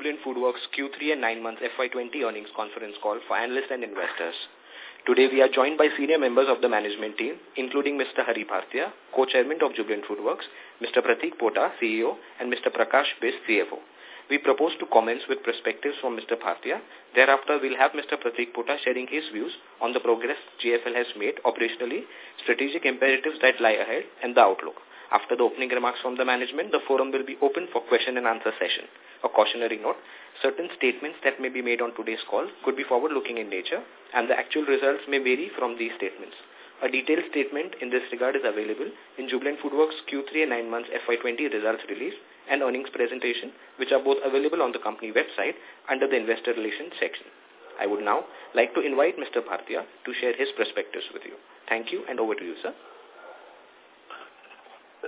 Jubilant FoodWorks Q3 and 9 months FY20 earnings conference call for analysts and investors. Today we are joined by senior members of the management team, including Mr. Hari Bhartia, co-chairman of Jubilant FoodWorks, Mr. Pratik Pota, CEO, and Mr. Prakash Bisht, CFO. We propose to commence with perspectives from Mr. Bhartia. Thereafter, we'll have Mr. Pratik Pota sharing his views on the progress JFL has made operationally, strategic imperatives that lie ahead, and the outlook. After the opening remarks from the management, the forum will be open for question and answer session. A cautionary note, certain statements that may be made on today's call could be forward-looking in nature, and the actual results may vary from these statements. A detailed statement in this regard is available in Jubilant Foodworks Q3 and 9 months FY20 results release and earnings presentation, which are both available on the company website under the Investor Relations section. I would now like to invite Mr. Bhartia to share his perspectives with you. Thank you, and over to you, sir.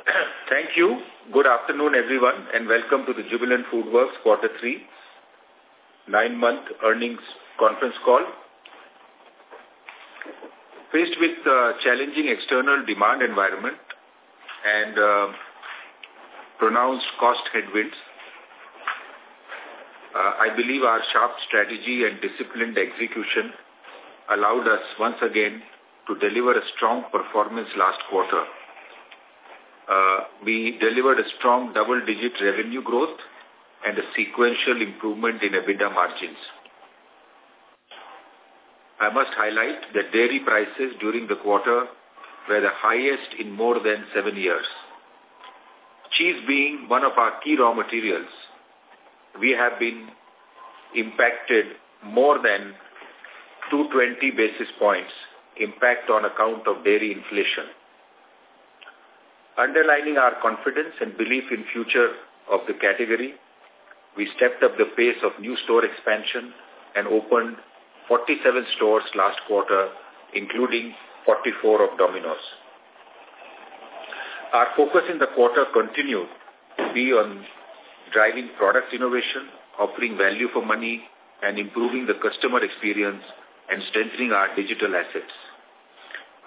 Thank you. Good afternoon, everyone, and welcome to the Jubilant Foodworks Quarter 3 nine-month earnings conference call. Faced with uh, challenging external demand environment and uh, pronounced cost headwinds, uh, I believe our sharp strategy and disciplined execution allowed us once again to deliver a strong performance last quarter Uh, we delivered a strong double-digit revenue growth and a sequential improvement in EBITDA margins. I must highlight that dairy prices during the quarter were the highest in more than seven years. Cheese being one of our key raw materials, we have been impacted more than 220 basis points impact on account of dairy inflation. Underlining our confidence and belief in future of the category, we stepped up the pace of new store expansion and opened 47 stores last quarter, including 44 of Domino's. Our focus in the quarter continued to be on driving product innovation, offering value for money, and improving the customer experience and strengthening our digital assets.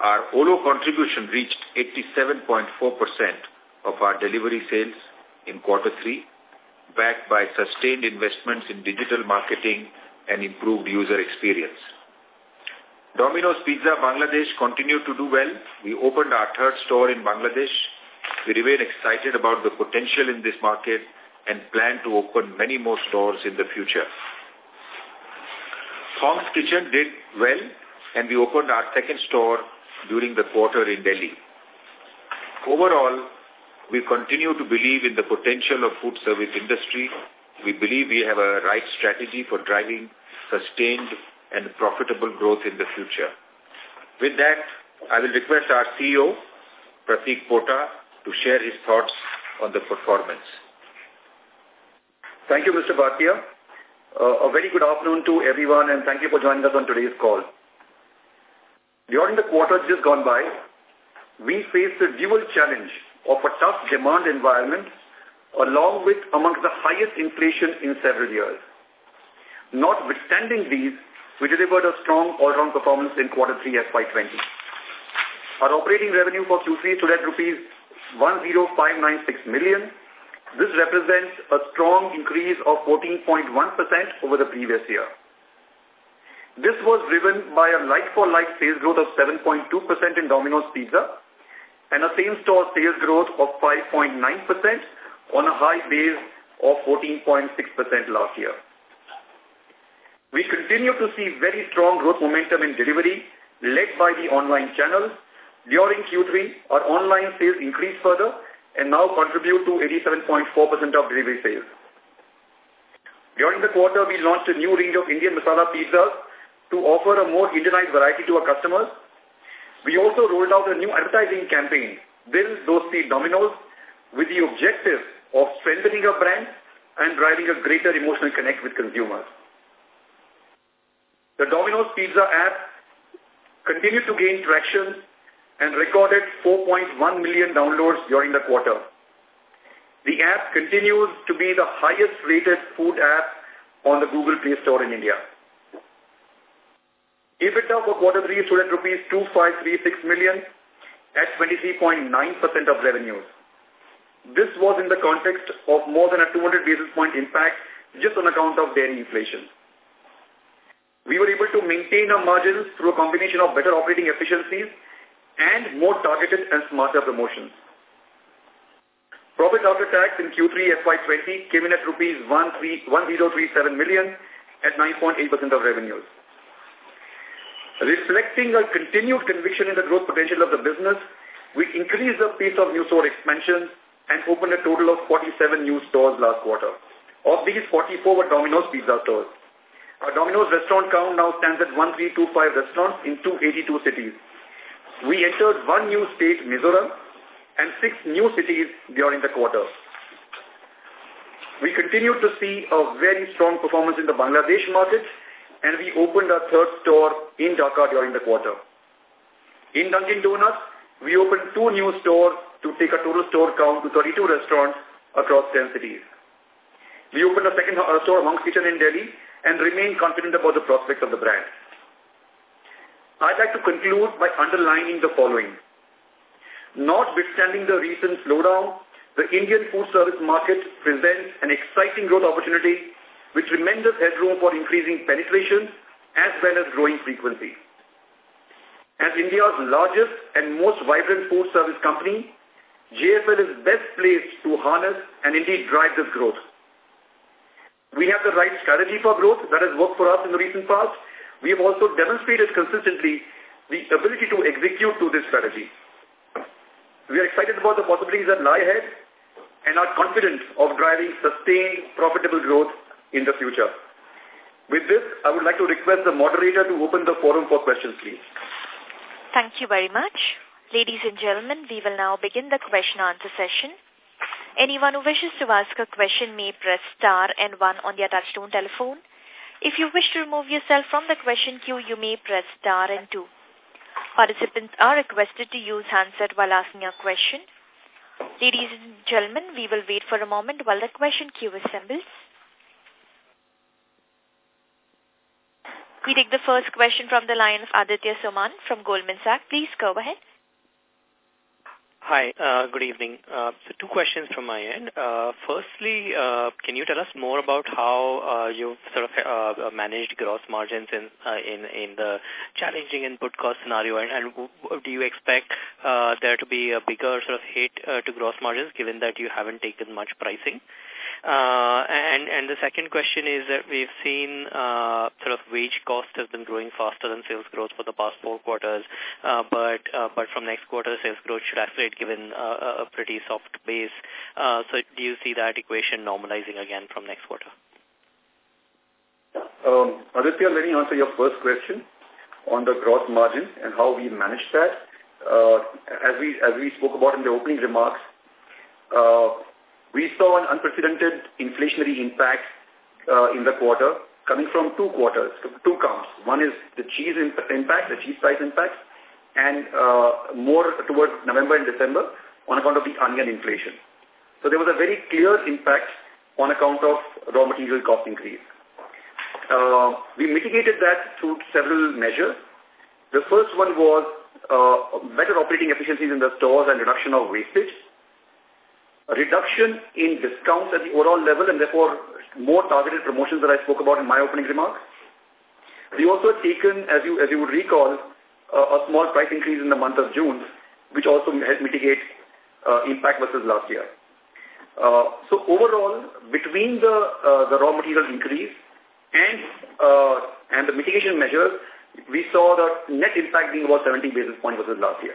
Our OLO contribution reached 87.4% of our delivery sales in quarter three, backed by sustained investments in digital marketing and improved user experience. Domino's Pizza Bangladesh continued to do well. We opened our third store in Bangladesh. We remain excited about the potential in this market and plan to open many more stores in the future. Hong's Kitchen did well and we opened our second store during the quarter in Delhi. Overall, we continue to believe in the potential of food service industry. We believe we have a right strategy for driving sustained and profitable growth in the future. With that, I will request our CEO, Pratik Pota, to share his thoughts on the performance. Thank you, Mr. Bhartia. Uh, a very good afternoon to everyone and thank you for joining us on today's call. During the quarter just gone by, we faced a dual challenge of a tough demand environment along with amongst the highest inflation in several years. Notwithstanding these, we delivered a strong all-round performance in quarter 3 FY20. Our operating revenue for Q3 stood at rupees 10596 million. This represents a strong increase of 14.1% over the previous year. This was driven by a like-for-like -like sales growth of 7.2% in Domino's Pizza and a same-store sales growth of 5.9% on a high base of 14.6% last year. We continue to see very strong growth momentum in delivery led by the online channel. During Q3, our online sales increased further and now contribute to 87.4% of delivery sales. During the quarter, we launched a new range of Indian masala pizzas to offer a more Indianized variety to our customers. We also rolled out a new advertising campaign, Build Those Seed Dominoes, with the objective of strengthening our brand and driving a greater emotional connect with consumers. The Domino's Pizza app continued to gain traction and recorded 4.1 million downloads during the quarter. The app continues to be the highest rated food app on the Google Play Store in India. EBITDA for quarter three stood at rupees 2536 million at 23.9% of revenues. This was in the context of more than a 200 basis point impact just on account of dairy inflation. We were able to maintain our margins through a combination of better operating efficiencies and more targeted and smarter promotions. Profit after tax in Q3 FY20 came in at rupees 1037 million at 9.8% of revenues. Reflecting our continued conviction in the growth potential of the business, we increased the pace of new store expansion and opened a total of 47 new stores last quarter. Of these, 44 were Domino's Pizza stores. Our Domino's restaurant count now stands at 1325 restaurants in 282 cities. We entered one new state, Mizoram, and six new cities during the quarter. We continue to see a very strong performance in the Bangladesh market and we opened our third store in Dhaka during the quarter. In Dunkin' Donuts, we opened two new stores to take a total store count to 32 restaurants across 10 cities. We opened a second uh, store, Hong's Kitchen in Delhi, and remain confident about the prospects of the brand. I'd like to conclude by underlining the following. Notwithstanding the recent slowdown, the Indian food service market presents an exciting growth opportunity with tremendous headroom for increasing penetration as well as growing frequency. As India's largest and most vibrant food service company, JFL is best placed to harness and indeed drive this growth. We have the right strategy for growth that has worked for us in the recent past. We have also demonstrated consistently the ability to execute to this strategy. We are excited about the possibilities that lie ahead and are confident of driving sustained profitable growth in the future. With this, I would like to request the moderator to open the forum for questions, please. Thank you very much. Ladies and gentlemen, we will now begin the question answer session. Anyone who wishes to ask a question may press star and one on their touchtone telephone. If you wish to remove yourself from the question queue, you may press star and two. Participants are requested to use handset while asking a question. Ladies and gentlemen, we will wait for a moment while the question queue assembles. We take the first question from the line of Aditya Soman from Goldman Sachs. Please go ahead. Hi, uh, good evening. Uh, so two questions from my end. Uh, firstly, uh, can you tell us more about how uh, you've sort of uh, managed gross margins in, uh, in in the challenging input cost scenario, and, and do you expect uh, there to be a bigger sort of hit uh, to gross margins given that you haven't taken much pricing? Uh, and, and the second question is that we've seen uh, sort of wage cost has been growing faster than sales growth for the past four quarters, uh, but uh, but from next quarter sales growth should accelerate given uh, a pretty soft base. Uh, so do you see that equation normalizing again from next quarter? Um, Aditya, let me answer your first question on the gross margin and how we manage that. Uh, as we as we spoke about in the opening remarks, uh, we saw an unprecedented inflationary impact uh, in the quarter coming from two quarters, two counts. One is the cheese impact, the cheese price impact, and uh, more towards November and December on account of the onion inflation. So there was a very clear impact on account of raw material cost increase. Uh, we mitigated that through several measures. The first one was uh, better operating efficiencies in the stores and reduction of wastage reduction in discounts at the overall level and therefore more targeted promotions that I spoke about in my opening remarks. We also taken, as you, as you would recall, uh, a small price increase in the month of June, which also helped mitigate uh, impact versus last year. Uh, so overall, between the, uh, the raw material increase and, uh, and the mitigation measures, we saw the net impact being about 70 basis points versus last year.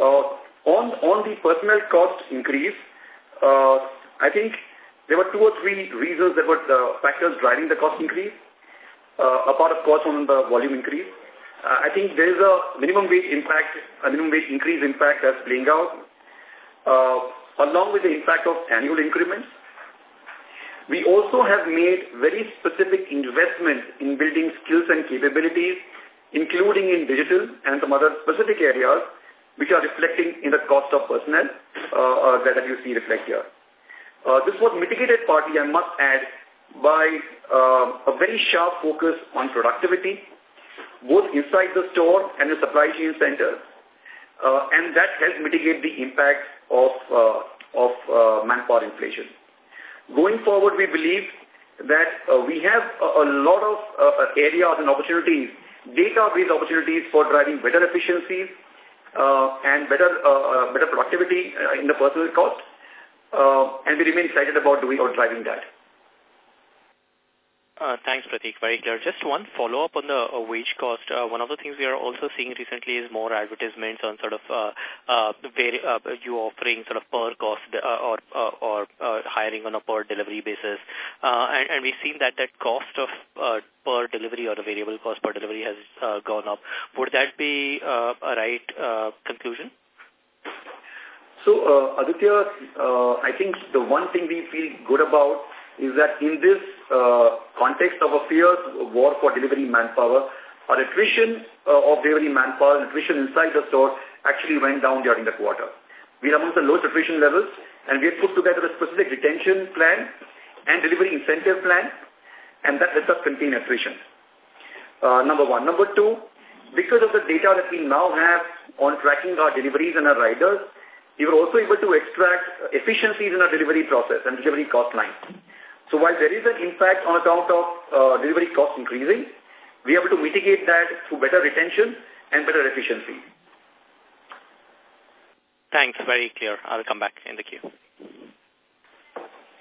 Uh, on, on the personnel cost increase, uh, I think there were two or three reasons that were the factors driving the cost increase, uh, apart of course on the volume increase. Uh, I think there is a minimum wage impact, a minimum wage increase impact that's playing out, uh, along with the impact of annual increments. We also have made very specific investments in building skills and capabilities, including in digital and some other specific areas which are reflecting in the cost of personnel uh, uh, that, you see reflect here. Uh, this was mitigated partly, I must add, by uh, a very sharp focus on productivity, both inside the store and the supply chain center, uh, and that helps mitigate the impact of, uh, of uh, manpower inflation. Going forward, we believe that uh, we have a, a lot of uh, areas and opportunities, data-based opportunities for driving better efficiencies and better uh, uh better productivity uh, in the personal cost. Uh, and we remain excited about doing or driving that. Uh, thanks, Pratik. Very clear. Just one follow-up on the uh, wage cost. Uh, one of the things we are also seeing recently is more advertisements on sort of uh, uh, uh, you offering sort of per cost uh, or uh, or uh, hiring on a per delivery basis. Uh, and, and we've seen that that cost of uh, per delivery or the variable cost per delivery has uh, gone up. Would that be uh, a right uh, conclusion? So, uh, Aditya, uh, I think the one thing we feel good about is that in this uh, context of a fierce war for delivery manpower, our attrition uh, of delivery manpower, and attrition inside the store actually went down during the quarter. We are amongst the lowest attrition levels and we have put together a specific retention plan and delivery incentive plan and that lets us contain attrition. Uh, number one. Number two, because of the data that we now have on tracking our deliveries and our riders, we were also able to extract efficiencies in our delivery process and delivery cost line. So while there is an impact on account of uh, delivery cost increasing, we are able to mitigate that through better retention and better efficiency. Thanks. Very clear. I'll come back in the queue.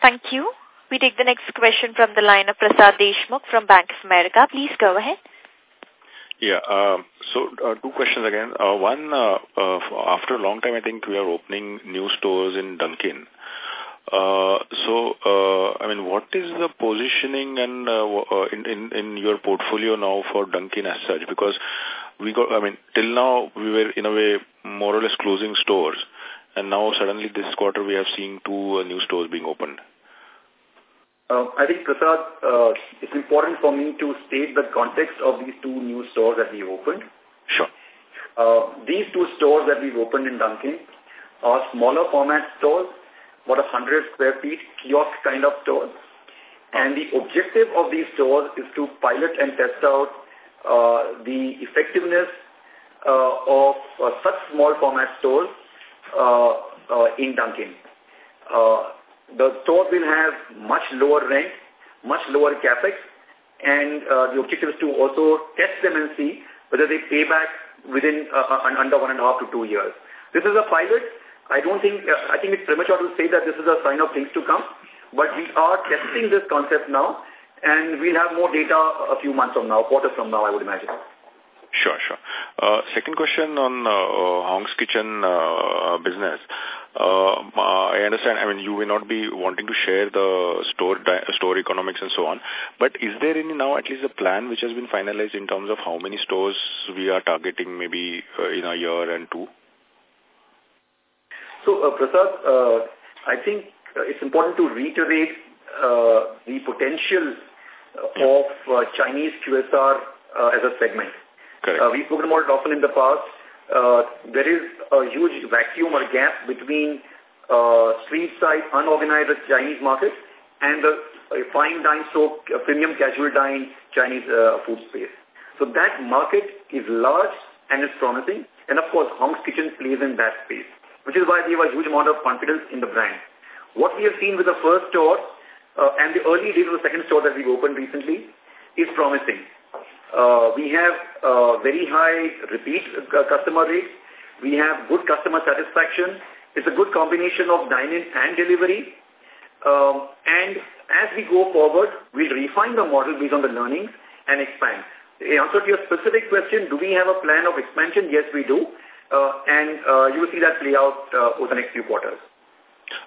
Thank you. We take the next question from the line of Prasad Deshmukh from Bank of America. Please go ahead. Yeah. Uh, so uh, two questions again. Uh, one, uh, uh, after a long time, I think we are opening new stores in Dunkin'. Uh, so, uh, I mean, what is the positioning and uh, uh, in, in in your portfolio now for Dunkin' as such? Because we got, I mean, till now we were in a way more or less closing stores, and now suddenly this quarter we have seen two uh, new stores being opened. Uh, I think, Prasad, uh, it's important for me to state the context of these two new stores that we've opened. Sure. Uh, these two stores that we've opened in Dunkin' are smaller format stores about 100 square feet kiosk kind of stores. And the objective of these stores is to pilot and test out uh, the effectiveness uh, of uh, such small format stores uh, uh, in Dunkin. Uh, the stores will have much lower rent, much lower capex, and uh, the objective is to also test them and see whether they pay back within uh, under one and a half to two years. This is a pilot I don't think, uh, I think it's premature to say that this is a sign of things to come, but we are testing this concept now, and we'll have more data a few months from now, quarters from now, I would imagine. Sure, sure. Uh, second question on uh, Hong's Kitchen uh, business. Uh, I understand, I mean, you may not be wanting to share the store store economics and so on, but is there any now at least a plan which has been finalized in terms of how many stores we are targeting maybe uh, in a year and two? So, uh, Prasad, uh, I think uh, it's important to reiterate uh, the potential of uh, Chinese QSR uh, as a segment. Correct. Uh, we've spoken about it often in the past. Uh, there is a huge vacuum or gap between uh, street side unorganized Chinese market and the uh, fine dine so uh, premium casual dine Chinese uh, food space. So that market is large and is promising. And of course, Hong's Kitchen plays in that space which is why we have a huge amount of confidence in the brand. What we have seen with the first store uh, and the early days of the second store that we've opened recently is promising. Uh, we have uh, very high repeat uh, customer rates. We have good customer satisfaction. It's a good combination of dine-in and delivery. Um, and as we go forward, we'll refine the model based on the learnings and expand. In answer to your specific question, do we have a plan of expansion? Yes, we do and uh, you will see that play out uh, over the next few quarters.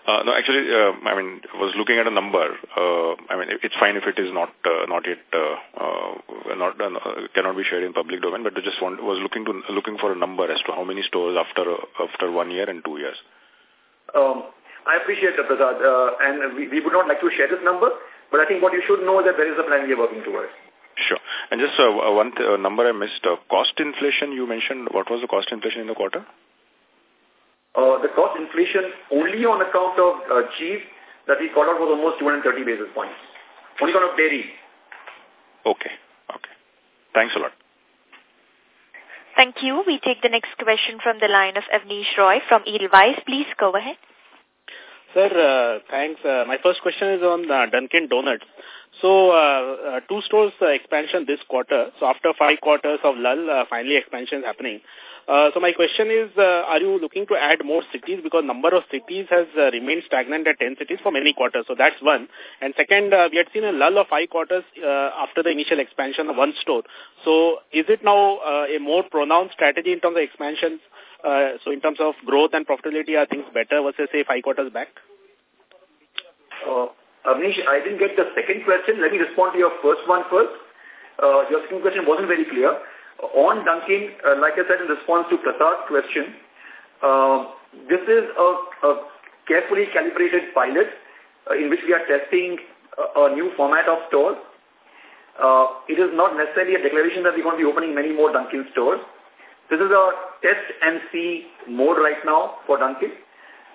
Uh, no, actually, uh, I mean, was looking at a number. Uh, I mean, it's fine if it is not uh, not yet uh, uh, not uh, cannot be shared in public domain, but I just want was looking to looking for a number as to how many stores after uh, after one year and two years. Um, I appreciate that, Prasad, uh, and we, we would not like to share this number, but I think what you should know is that there is a plan we are working towards. Sure. And just uh, one uh, number I missed, uh, cost inflation you mentioned, what was the cost inflation in the quarter? Uh, the cost inflation only on account of uh, cheese that we called out was almost 230 basis points. Only on of dairy. Okay. Okay. Thanks a lot. Thank you. We take the next question from the line of Abneesh Roy from Edelweiss. Please go ahead. Sir, uh, thanks. Uh, my first question is on uh, Dunkin' Donuts. So, uh, uh, two stores uh, expansion this quarter. So, after five quarters of lull, uh, finally expansion is happening. Uh, so, my question is, uh, are you looking to add more cities? Because number of cities has remained stagnant at 10 cities for many quarters. So, that's one. And second, uh, we had seen a lull of five quarters uh, after the initial expansion of one store. So, is it now a more pronounced strategy in terms of expansions? Uh, so, in terms of growth and profitability, are things better versus, say, five quarters back? Uh, Abneesh, I didn't get the second question. Let me respond to your first one first. Uh, your second question wasn't very clear. On Dunkin', uh, like I said in response to Prasad's question, uh, this is a, a carefully calibrated pilot uh, in which we are testing a, a new format of stores. Uh, it is not necessarily a declaration that we're going to be opening many more Dunkin' stores. This is a test and see mode right now for Dunkin'.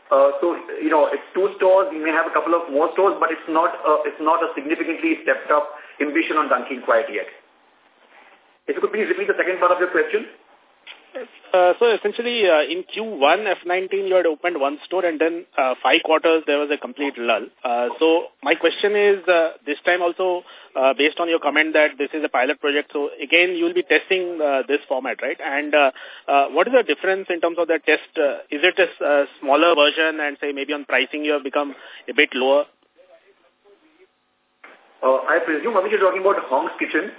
Uh, so, you know, it's two stores. We may have a couple of more stores, but it's not a, it's not a significantly stepped up ambition on Dunkin' quite yet. If you could please repeat the second part of your question. Uh, so essentially, uh, in Q1 F19, you had opened one store and then uh, five quarters there was a complete lull. Uh, so my question is, uh, this time also, uh, based on your comment that this is a pilot project, so again, you will be testing uh, this format, right? And uh, uh, what is the difference in terms of the test? Uh, is it a uh, smaller version and say maybe on pricing you have become a bit lower? Uh, I presume, Amish, you're talking about Hong's Kitchen.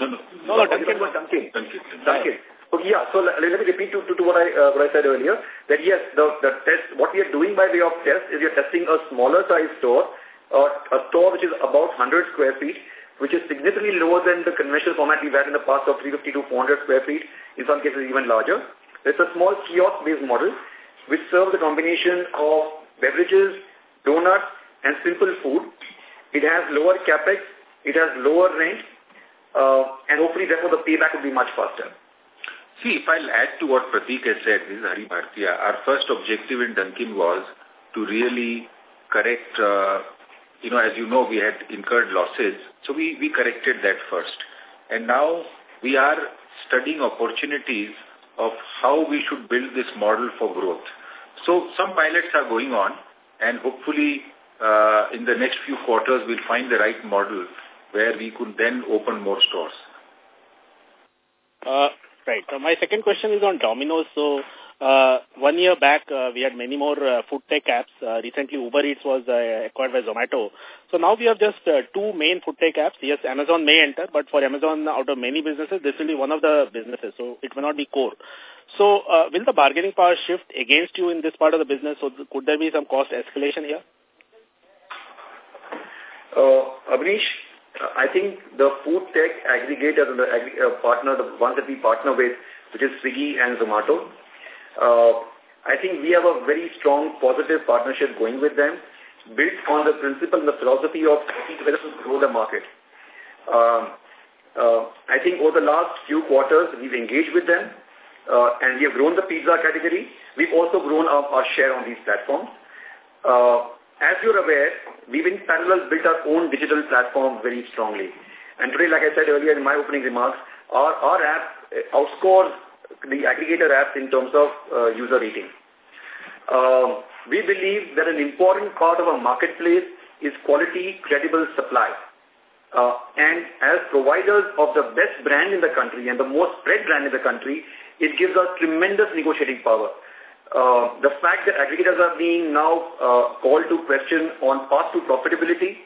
No, no. No, no, Dunkin'. Dunkin'. Dunkin'. Okay, yeah. So let, let me repeat to, to, to what I uh, what I said earlier. That yes, the the test. What we are doing by way of test is we are testing a smaller size store, uh, a store which is about 100 square feet, which is significantly lower than the conventional format we've had in the past of 350 to 400 square feet. In some cases, even larger. It's a small kiosk-based model which serves a combination of beverages, donuts, and simple food. It has lower capex, it has lower rent, uh, and hopefully, therefore, the payback will be much faster. See, if I'll add to what Pratik has said, this is Hari Bhartia, our first objective in Dunkin was to really correct, uh, you know, as you know, we had incurred losses, so we, we corrected that first. And now we are studying opportunities of how we should build this model for growth. So some pilots are going on, and hopefully uh, in the next few quarters we'll find the right model where we could then open more stores. Uh, right. So my second question is on Domino's. So uh, one year back, uh, we had many more uh, food tech apps. Uh, recently, Uber Eats was uh, acquired by Zomato. So now we have just uh, two main food tech apps. Yes, Amazon may enter, but for Amazon, out of many businesses, this will be one of the businesses. So it may not be core. So uh, will the bargaining power shift against you in this part of the business? So could there be some cost escalation here? Uh, I think the food tech aggregators and the uh, partner, the ones that we partner with, which is Swiggy and Zomato, uh, I think we have a very strong positive partnership going with them, built on the principle and the philosophy of together to grow the market. Um, uh, I think over the last few quarters, we've engaged with them, uh, and we have grown the pizza category. We've also grown our, our share on these platforms. Uh, as you're aware, we've in parallel built our own digital platform very strongly. And today, like I said earlier in my opening remarks, our, our app outscores the aggregator apps in terms of uh, user rating. Uh, we believe that an important part of our marketplace is quality, credible supply. Uh, and as providers of the best brand in the country and the most spread brand in the country, it gives us tremendous negotiating power. Uh, the fact that aggregators are being now uh, called to question on path to profitability,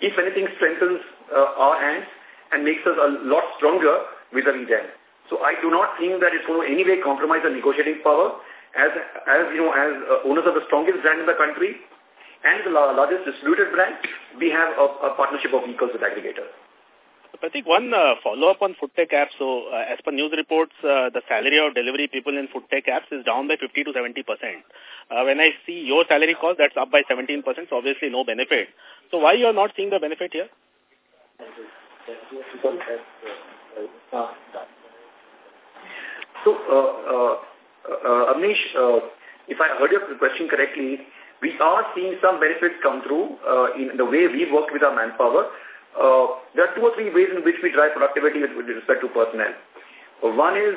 if anything, strengthens uh, our hands and makes us a lot stronger vis-a-vis them. So I do not think that it's going to any way compromise the negotiating power. As, as you know, as uh, owners of the strongest brand in the country and the largest distributed brand, we have a, a partnership of equals with aggregators. I think one uh, follow-up on food tech apps. So, uh, as per news reports, uh, the salary of delivery people in food tech apps is down by 50 to 70 percent. Uh, when I see your salary cost, that's up by 17 percent. So, obviously, no benefit. So, why you are not seeing the benefit here? So, uh, uh, uh, Abneesh, uh, if I heard your question correctly, we are seeing some benefits come through uh, in the way we work with our manpower. Uh, there are two or three ways in which we drive productivity with, with respect to personnel. One is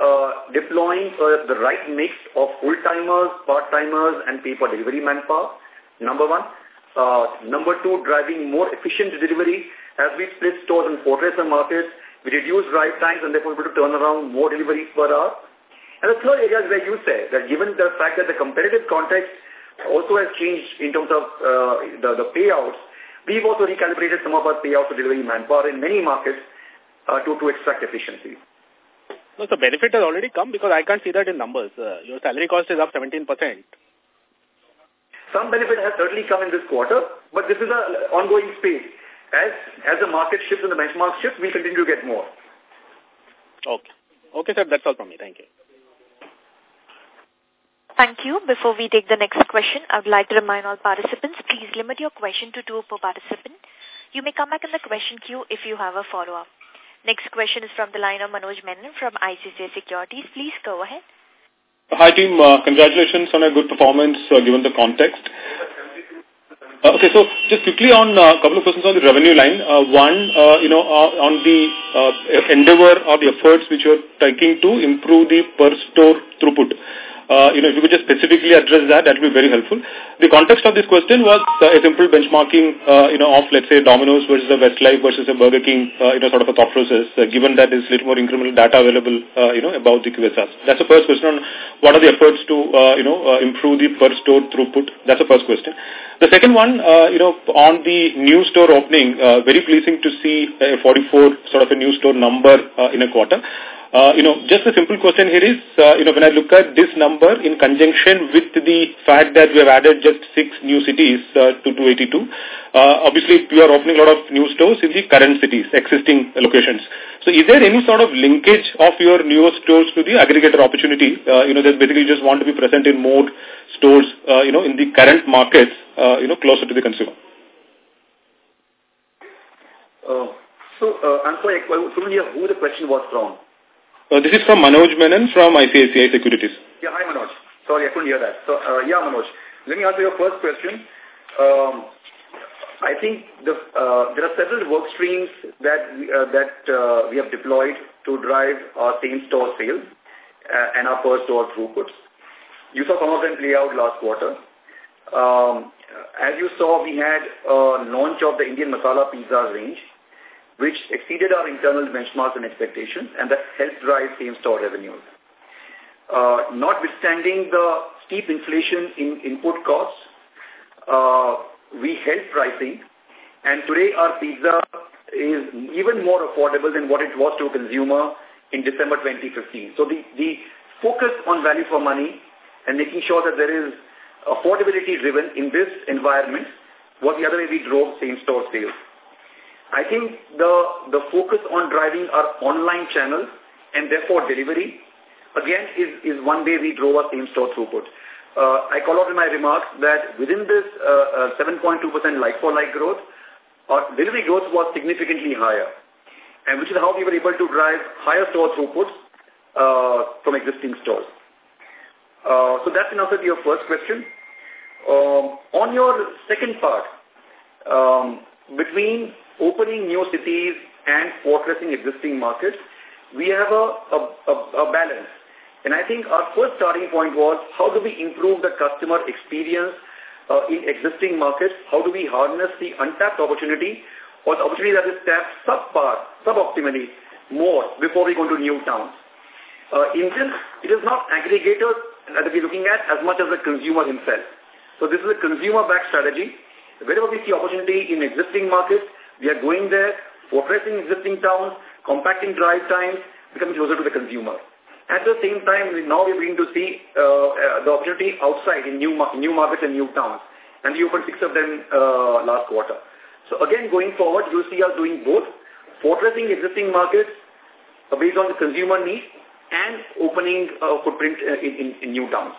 uh, deploying uh, the right mix of full-timers, part-timers, and pay-for-delivery manpower. number one. Uh, number two, driving more efficient delivery as we split stores and fortress and markets. We reduce drive times and therefore able to turn around more deliveries per hour. And the third area is where you say that given the fact that the competitive context also has changed in terms of uh, the, the payouts, we've also recalibrated some of our payouts to delivery manpower in many markets uh, to, to extract efficiency. No, so benefit has already come because I can't see that in numbers. Uh, your salary cost is up 17%. Some benefit has certainly come in this quarter, but this is an ongoing space. As, as the market shifts and the benchmark shifts, we continue to get more. Okay. Okay, sir. That's all from me. Thank you. Thank you. Before we take the next question, I would like to remind all participants, please limit your question to two per participant. You may come back in the question queue if you have a follow-up. Next question is from the line of Manoj Menon from ICICI Securities. Please go ahead. Hi, team. Uh, congratulations on a good performance uh, given the context. Uh, okay, so just quickly on a uh, couple of questions on the revenue line. Uh, one, uh, you know, on the endeavor or the efforts which you're taking to improve the per store throughput. Uh, you know, if you could just specifically address that, that would be very helpful. The context of this question was uh, a simple benchmarking, uh, you know, of let's say Domino's versus a Westlife versus a Burger King, uh, you know, sort of a thought process, uh, given that there's a little more incremental data available, uh, you know, about the QSRs. That's the first question on what are the efforts to, you know, improve the per store throughput. That's the first question. The second one, you know, on the new store opening, very pleasing to see a 44 sort of a new store number in a quarter. Uh, you know, just a simple question here is, uh, you know, when I look at this number in conjunction with the fact that we have added just six new cities uh, to 282, uh, obviously we are opening a lot of new stores in the current cities, existing locations. So is there any sort of linkage of your newer stores to the aggregator opportunity? Uh, you know, that basically just want to be present in more stores, uh, you know, in the current markets, uh, you know, closer to the consumer. Uh, so, uh, I'm sorry, I couldn't hear who the question was from. Uh, this is from Manoj Menon from ICICI Securities. Yeah, hi Manoj. Sorry, I couldn't hear that. So, uh, yeah, Manoj. Let me answer your first question. Um, I think the, uh, there are several work streams that uh, that uh, we have deployed to drive our same-store sales uh, and our per-store throughputs. You saw some of them play out last quarter. Um, as you saw, we had a launch of the Indian Masala Pizza range, which exceeded our internal benchmarks and expectations, and that helped drive same-store revenues. Uh, notwithstanding the steep inflation in input costs, uh, we held pricing, and today our pizza is even more affordable than what it was to a consumer in December 2015. So the, the focus on value for money and making sure that there is affordability driven in this environment was the other way we drove same-store sales. I think the, the focus on driving our online channels and therefore delivery, again, is, is one way we drove our same-store throughput. Uh, I call out in my remarks that within this 7.2% uh, uh, like-for-like growth, our delivery growth was significantly higher, and which is how we were able to drive higher store throughputs uh, from existing stores. Uh, so that's an answer to your first question. Um, on your second part, um, between opening new cities and fortressing existing markets, we have a, a, a, a balance. And I think our first starting point was how do we improve the customer experience uh, in existing markets? How do we harness the untapped opportunity or the opportunity that is tapped subpar, suboptimally more before we go into new towns? Uh, in this, it is not aggregators that we're looking at as much as the consumer himself. So this is a consumer-backed strategy. Wherever we see opportunity in existing markets, we are going there, fortressing existing towns, compacting drive times, becoming closer to the consumer. At the same time, we now we're beginning to see uh, the opportunity outside in new new markets and new towns. And we opened six of them uh, last quarter. So again, going forward, you'll see us doing both, fortressing existing markets uh, based on the consumer needs and opening uh, footprint in, in, in new towns.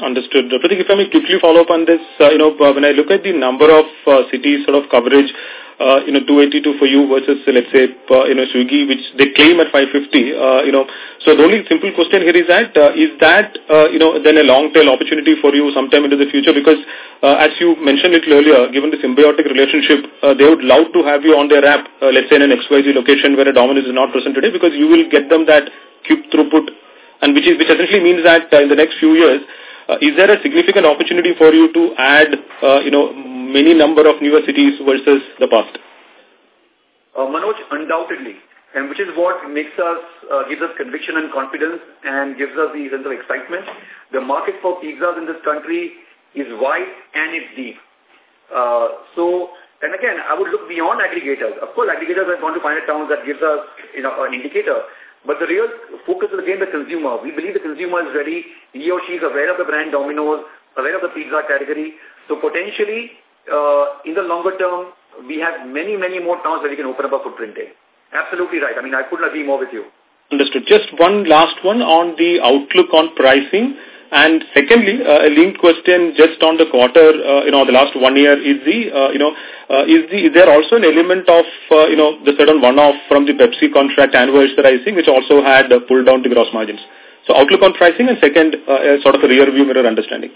Understood. Pratik, if I may quickly follow up on this, uh, you know, uh, when I look at the number of uh, cities sort of coverage, uh, you know, 282 for you versus, uh, let's say, uh, you know, Swiggy, which they claim at 550, uh, you know, so the only simple question here is that, uh, is that, uh, you know, then a long tail opportunity for you sometime into the future? Because, uh, as you mentioned it earlier, given the symbiotic relationship, uh, they would love to have you on their app, uh, let's say in an XYZ location where a Domino's is not present today, because you will get them that cube throughput, and which is, which essentially means that uh, in the next few years, is there a significant opportunity for you to add, uh, you know, many number of newer cities versus the past? Uh, Manoj, undoubtedly. And which is what makes us, uh, gives us conviction and confidence and gives us the sense of excitement. The market for pizzas in this country is wide and it's deep. Uh, so, and again, I would look beyond aggregators. Of course, aggregators are going to find a town that gives us, you know, an indicator. But the real focus is again the consumer. We believe the consumer is ready. He or she is aware of the brand Domino's, aware of the pizza category. So potentially, uh, in the longer term, we have many, many more towns where we can open up a footprint in. Absolutely right. I mean, I couldn't agree more with you. Understood. Just one last one on the outlook on pricing. And secondly, uh, a linked question just on the quarter, uh, you know, the last one year is the, uh, you know, uh, is the is there also an element of, uh, you know, the certain one-off from the Pepsi contract anniversarizing, which also had uh, pulled down the gross margins. So outlook on pricing and second, uh, sort of a rear view mirror understanding.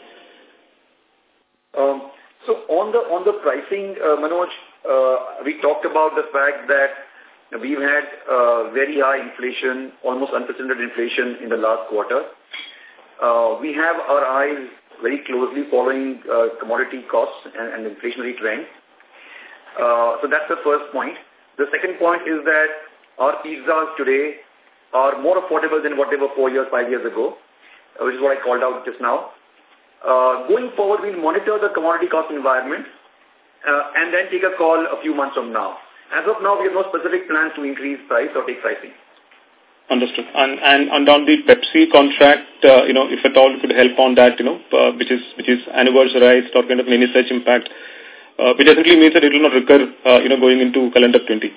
Um, so on the on the pricing, uh, Manoj, uh, we talked about the fact that We've had uh, very high inflation, almost unprecedented inflation in the last quarter. Uh, we have our eyes very closely following uh, commodity costs and, and inflationary trends. Uh, so that's the first point. The second point is that our pizzas today are more affordable than what they were four years, five years ago, uh, which is what I called out just now. Uh, going forward, we'll monitor the commodity cost environment uh, and then take a call a few months from now. As of now, we have no specific plans to increase price or take pricing. Understood. And, and, and on the Pepsi contract, uh, you know, if at all could help on that, you know, uh, which is which is anniversarized or kind of any such impact, uh, which essentially means that it will not recur, uh, you know, going into calendar 20.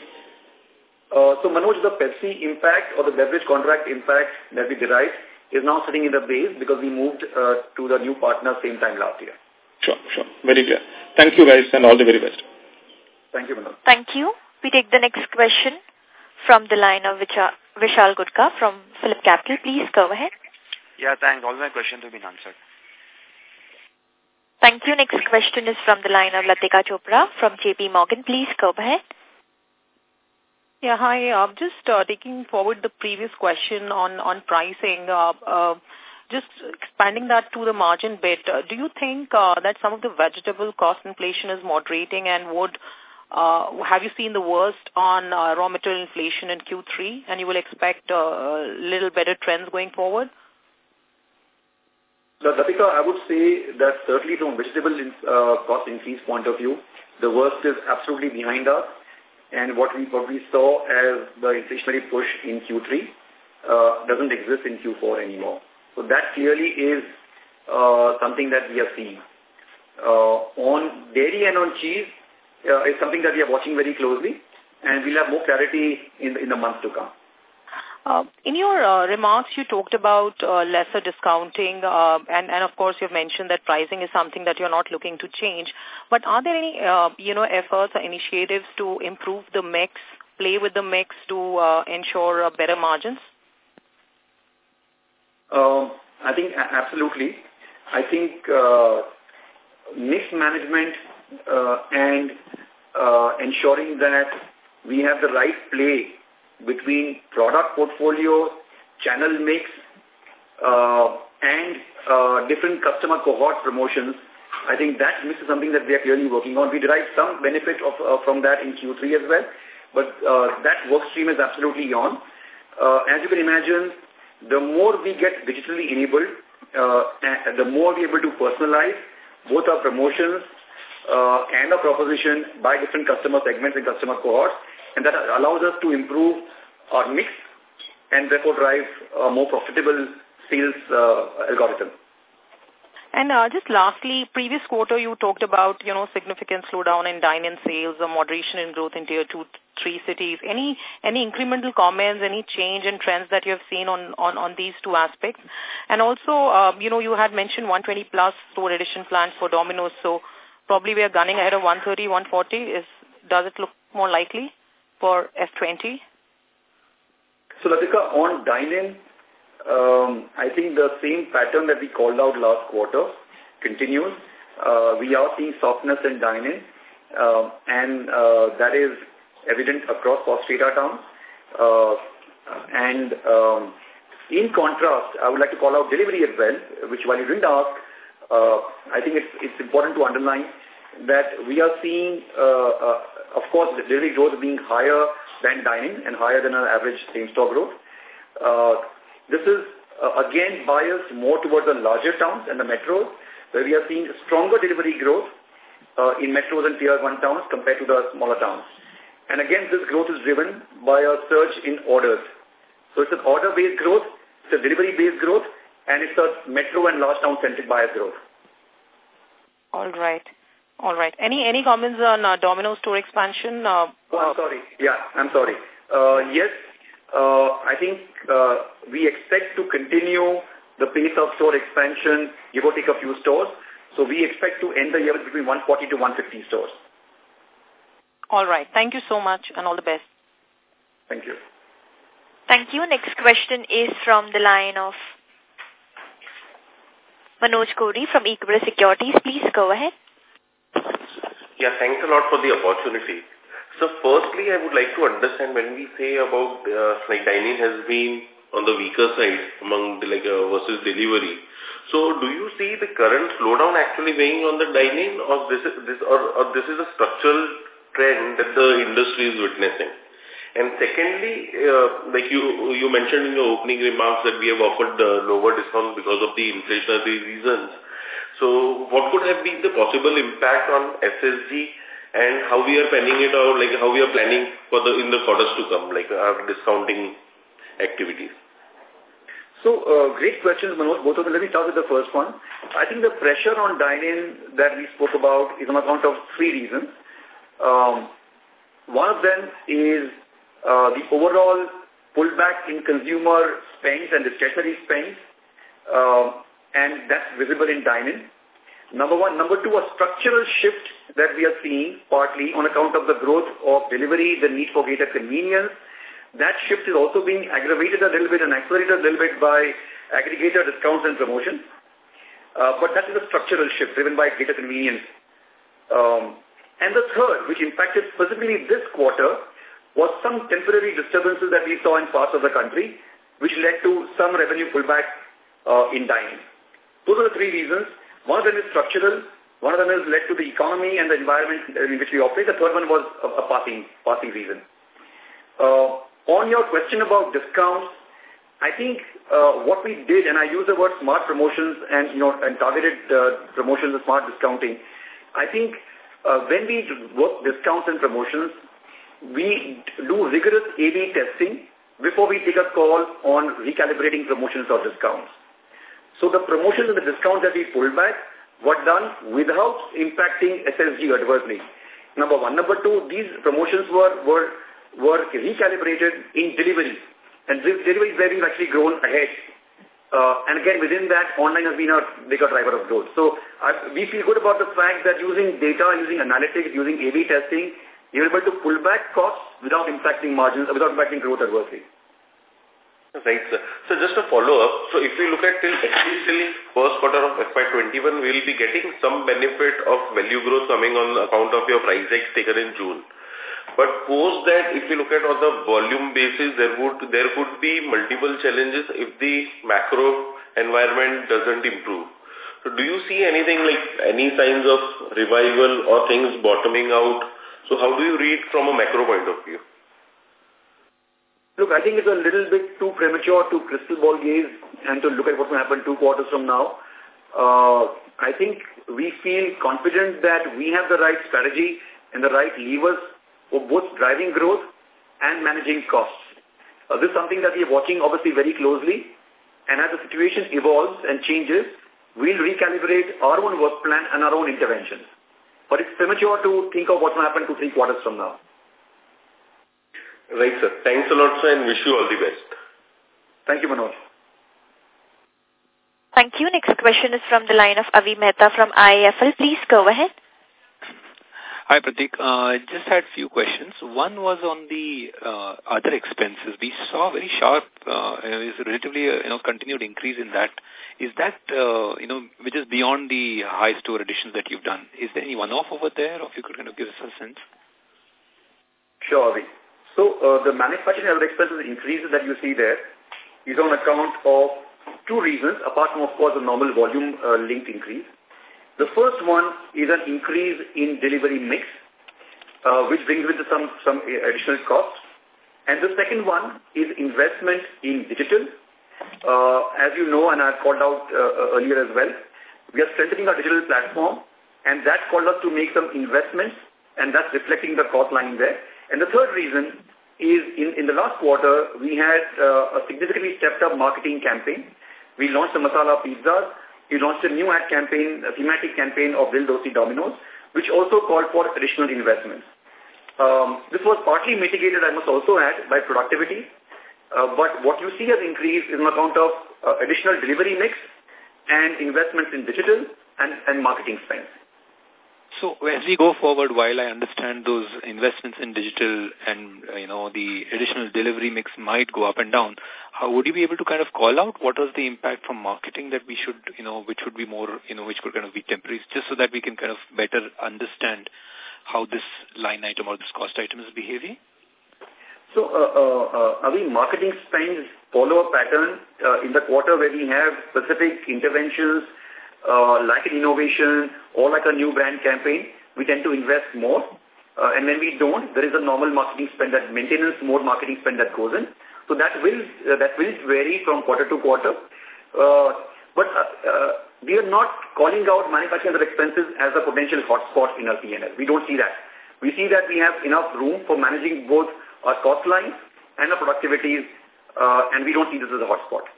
Uh, so, Manoj, the Pepsi impact or the beverage contract impact that we derived is now sitting in the base because we moved uh, to the new partner same time last year. Sure, sure. Very clear. Thank you, guys, and all the very best. Thank you, Manoj. Thank you. We take the next question from the line of Vishal Gutka from Phillip Capital. Please go ahead. Yeah, thanks. All my questions have been answered. Thank you. Next question is from the line of Latika Chopra from JP Morgan. Please go ahead. Yeah, hi. I'm just uh, taking forward the previous question on, on pricing, uh, uh, just expanding that to the margin bit, uh, do you think uh, that some of the vegetable cost inflation is moderating and would have you seen the worst on uh, raw material inflation in Q3 and you will expect uh, a little better trends going forward? So, I would say that certainly from vegetable uh, cost increase point of view, the worst is absolutely behind us. And what we, we saw as the inflationary push in Q3 uh, doesn't exist in Q4 anymore. So that clearly is uh, something that we are seeing. Uh, on dairy and on cheese, uh, is something that we are watching very closely, and we'll have more clarity in the, in the months to come. Uh, in your uh, remarks, you talked about uh, lesser discounting, uh, and, and of course, you've mentioned that pricing is something that you're not looking to change. But are there any, uh, you know, efforts or initiatives to improve the mix, play with the mix to uh, ensure uh, better margins? Uh, I think absolutely. I think uh, mix management and uh, ensuring that we have the right play between product portfolio, channel mix, uh, and uh, different customer cohort promotions. I think that mix is something that we are clearly working on. We derive some benefit of, uh, from that in Q3 as well, but uh, that work stream is absolutely on. Uh, as you can imagine, the more we get digitally enabled, uh, the more we're able to personalize both our promotions uh, and a proposition by different customer segments and customer cohorts, and that allows us to improve our mix and therefore drive a more profitable sales uh, algorithm. And uh, just lastly, previous quarter you talked about, you know, significant slowdown in dine-in sales, or moderation in growth in tier two, three cities. Any any incremental comments, any change in trends that you have seen on, on, on these two aspects? And also, uh, you know, you had mentioned 120 plus store addition plans for Domino's. So probably we are gunning ahead of 130, 140. Is Does it look more likely for F20? So, Latika, on dine-in, um, I think the same pattern that we called out last quarter continues. Uh, we are seeing softness in dine-in, uh, and uh, that is evident across Australia towns. Uh, and um, in contrast, I would like to call out delivery as well, which while you didn't ask, uh, I think it's, it's important to underline that we are seeing, uh, uh, of course, delivery growth being higher than dining and higher than our average same-store growth. Uh, this is, again, biased more towards the larger towns and the metros, where we are seeing stronger delivery growth in metros and tier 1 towns compared to the smaller towns. And again, this growth is driven by a surge in orders. So it's an order-based growth, it's a delivery-based growth, and it's a metro and large town-centric bias growth. All right. All right. Any any comments on uh, Domino's store expansion? Uh, oh, I'm sorry. Yeah, I'm sorry. Uh, yes, uh, I think uh, we expect to continue the pace of store expansion, give or take a few stores. So we expect to end the year between 140 to 150 stores. All right. Thank you so much and all the best. Thank you. Thank you. Next question is from the line of Manoj Gori from Equirus Securities. Please go ahead. Yeah, thanks a lot for the opportunity. So firstly, I would like to understand when we say about uh, like dining has been on the weaker side among the, like uh, versus delivery. So do you see the current slowdown actually weighing on the dining or this is this or, or this is a structural trend that the industry is witnessing? And secondly, uh, like you you mentioned in your opening remarks that we have offered the lower discounts because of the inflationary reasons. So what could have been the possible impact on SSG and how we are planning it out, like how we are planning for the in the quarters to come, like our discounting activities? So, uh, great questions, Manoj. Both of them. Let me start with the first one. I think the pressure on dine-in that we spoke about is on account of three reasons. Um, one of them is uh, the overall pullback in consumer spends and discretionary spends, uh, and that's visible in dining. Number one. Number two, a structural shift that we are seeing partly on account of the growth of delivery, the need for greater convenience. That shift is also being aggravated a little bit and accelerated a little bit by aggregator discounts and promotions. Uh, but that is a structural shift driven by greater convenience. Um, and the third, which impacted specifically this quarter, was some temporary disturbances that we saw in parts of the country, which led to some revenue pullback uh, in dining. Those are the three reasons. One of them is structural. One of them is led to the economy and the environment in which we operate. The third one was a, a passing, passing reason. Uh, on your question about discounts, I think uh, what we did, and I use the word smart promotions and you know and targeted uh, promotions and smart discounting. I think uh, when we work discounts and promotions, we do rigorous A-B testing before we take a call on recalibrating promotions or discounts. So the promotions and the discounts that we pulled back were done without impacting SSG adversely. Number one. Number two, these promotions were, were, were recalibrated in delivery. And delivery is where we've actually grown ahead. Uh, and again, within that, online has been a bigger driver of growth. So uh, we feel good about the fact that using data, using analytics, using A-B testing, you're able to pull back costs without impacting margins, without impacting growth adversely. Right, sir. So just a follow-up. So if we look at till at least till first quarter of FY21, we'll be getting some benefit of value growth coming on account of your price hikes taken in June. But post that, if you look at on the volume basis, there would there could be multiple challenges if the macro environment doesn't improve. So do you see anything like any signs of revival or things bottoming out so how do you read from a macro point of view? Look, I think it's a little bit too premature to crystal ball gaze and to look at what will happen two quarters from now. Uh, I think we feel confident that we have the right strategy and the right levers for both driving growth and managing costs. Uh, this is something that we are watching obviously very closely and as the situation evolves and changes, we'll recalibrate our own work plan and our own interventions. But it's premature to think of what will happen two, three quarters from now. Right, sir. Thanks a lot, sir, and wish you all the best. Thank you, Manoj. Thank you. Next question is from the line of Avi Mehta from IIFL. Please go ahead. Hi, Pratik. Uh, just had a few questions. One was on the uh, other expenses. We saw a very sharp, uh, is relatively, uh, you know, continued increase in that. Is that, uh, you know, which is beyond the high store additions that you've done? Is there any one-off over there, or if you could kind of give us a sense? Sure, Avi. So, uh, the manufacturing other expenses increases that you see there is on account of two reasons, apart from, of course, the normal volume-linked uh, increase. The first one is an increase in delivery mix, uh, which brings with it some, some additional costs. And the second one is investment in digital. Uh, as you know, and I've called out uh, earlier as well, we are strengthening our digital platform, and that called us to make some investments, and that's reflecting the cost line there. And the third reason is in, in the last quarter, we had uh, a significantly stepped up marketing campaign. We launched the Masala Pizzas. We launched a new ad campaign, a thematic campaign of Dil Dosti Domino's, which also called for additional investments. Um, this was partly mitigated, I must also add, by productivity. Uh, but what you see as increase is on account of uh, additional delivery mix and investments in digital and, and marketing spend. So as we go forward, while I understand those investments in digital and, you know, the additional delivery mix might go up and down, how would you be able to kind of call out what was the impact from marketing that we should, you know, which would be more, you know, which could kind of be temporary, just so that we can kind of better understand how this line item or this cost item is behaving? So, uh, uh, uh, marketing spends follow a pattern uh, in the quarter where we have specific interventions uh, like an innovation or like a new brand campaign, we tend to invest more. Uh, and when we don't, there is a normal marketing spend that maintenance more marketing spend that goes in. So that will uh, that will vary from quarter to quarter. Uh, but uh, uh, we are not calling out manufacturing other expenses as a potential hotspot in our P&L. We don't see that. We see that we have enough room for managing both our cost lines and our productivities, uh, and we don't see this as a hotspot.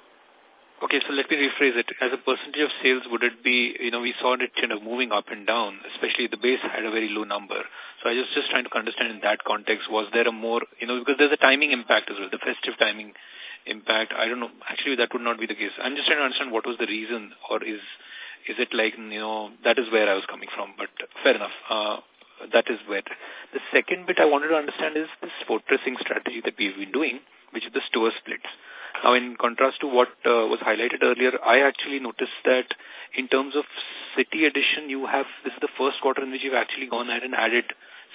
Okay, so let me rephrase it. As a percentage of sales, would it be, you know, we saw it kind of moving up and down, especially the base had a very low number. So I was just trying to understand in that context, was there a more, you know, because there's a timing impact as well, the festive timing impact. I don't know, actually that would not be the case. I'm just trying to understand what was the reason or is is it like, you know, that is where I was coming from, but fair enough. Uh, that is where. The second bit I wanted to understand is this fortressing strategy that we've been doing, which is the store splits. Now, in contrast to what uh, was highlighted earlier, I actually noticed that in terms of city addition, you have, this is the first quarter in which you've actually gone ahead and added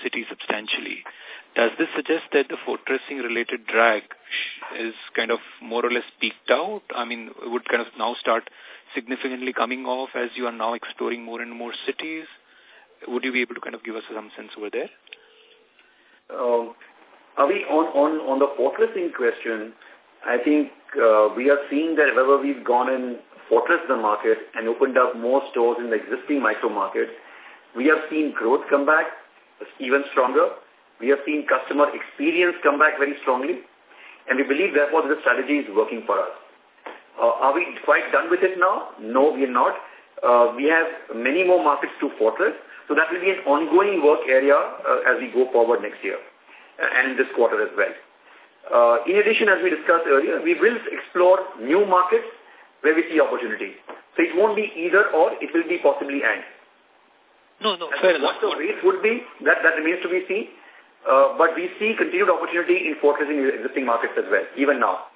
cities substantially. Does this suggest that the fortressing related drag is kind of more or less peaked out? I mean, would kind of now start significantly coming off as you are now exploring more and more cities? Would you be able to kind of give us some sense over there? Um, Avi, on, on, on the fortressing question, I think uh, we are seeing that wherever we've gone and fortressed the market and opened up more stores in the existing micro market, we have seen growth come back even stronger. We have seen customer experience come back very strongly. And we believe, therefore, the strategy is working for us. Uh, are we quite done with it now? No, we are not. Uh, we have many more markets to fortress. So that will be an ongoing work area uh, as we go forward next year and this quarter as well. Uh, in addition, as we discussed earlier, we will explore new markets where we see opportunity. So it won't be either or, it will be possibly and. No, no, fair enough. What the rate would be, that, that remains to be seen. Uh, but we see continued opportunity in fortressing existing markets as well, even now.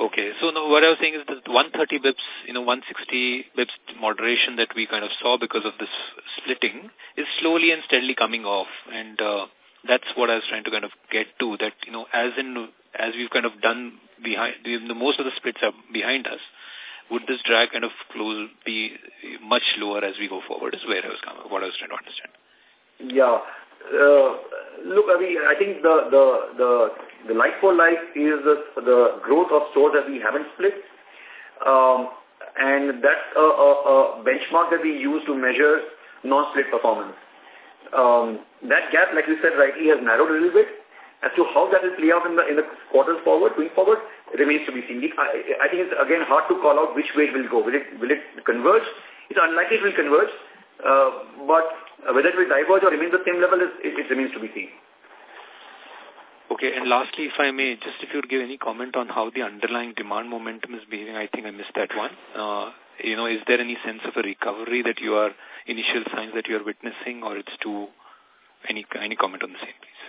Okay, so now what I was saying is that 130 bips, you know, 160 bips moderation that we kind of saw because of this splitting is slowly and steadily coming off. And uh, that's what I was trying to kind of get to, that, you know, as in, as we've kind of done behind, the most of the splits are behind us, would this drag kind of close be much lower as we go forward is where I was coming, what I was trying to understand. Yeah. Uh, look, I mean, I think the, the, the, the like for like is the, the growth of stores that we haven't split. Um, and that's a, a, a benchmark that we use to measure non-split performance. Um, that gap, like you said rightly, has narrowed a little bit. As to how that will play out in the in the quarters forward, going forward, remains to be seen. I, I think it's again hard to call out which way it will go. Will it will it converge? It's unlikely it will converge, uh, but whether it will diverge or remain the same level, is, it, it remains to be seen. Okay, and lastly, if I may, just if you would give any comment on how the underlying demand momentum is behaving, I think I missed that one. Uh, you know, is there any sense of a recovery that you are, initial signs that you are witnessing, or it's too, any, any comment on the same, please?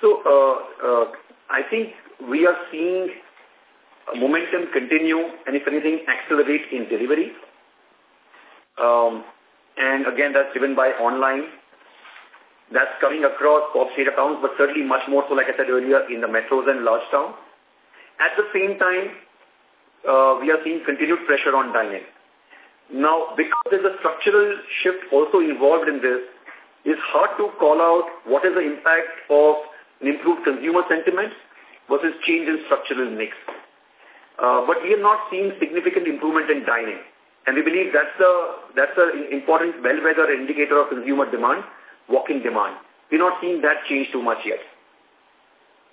So, uh, uh, I think we are seeing momentum continue and if anything accelerate in delivery. Um, and again, that's driven by online. That's coming across pop state accounts, but certainly much more so, like I said earlier, in the metros and large towns. At the same time, uh, we are seeing continued pressure on dining. Now, because there's a structural shift also involved in this, it's hard to call out what is the impact of an improved consumer sentiment versus change in structural mix. Uh, but we are not seeing significant improvement in dining. And we believe that's the that's an important bellwether indicator of consumer demand, walk-in demand. We're not seeing that change too much yet.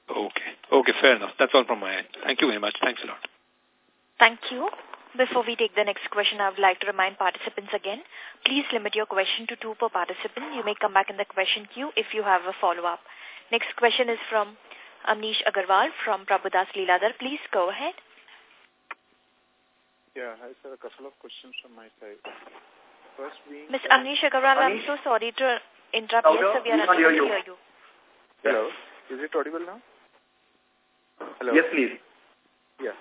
Okay. Okay, fair enough. That's all from my end. Thank you very much. Thanks a lot. Thank you. Before we take the next question, I would like to remind participants again, please limit your question to two per participant. You may come back in the question queue if you have a follow-up. Next question is from Amnish Agarwal from Prabhudas Lilladher. Please go ahead. Yeah, hi sir. A couple of questions from my side. First being... Ms. Amnish Agarwal, I'm so sorry to interrupt. Yes, sir, we are unable to hear you. Hello. Is it audible now? Hello. Yes, please. Yeah.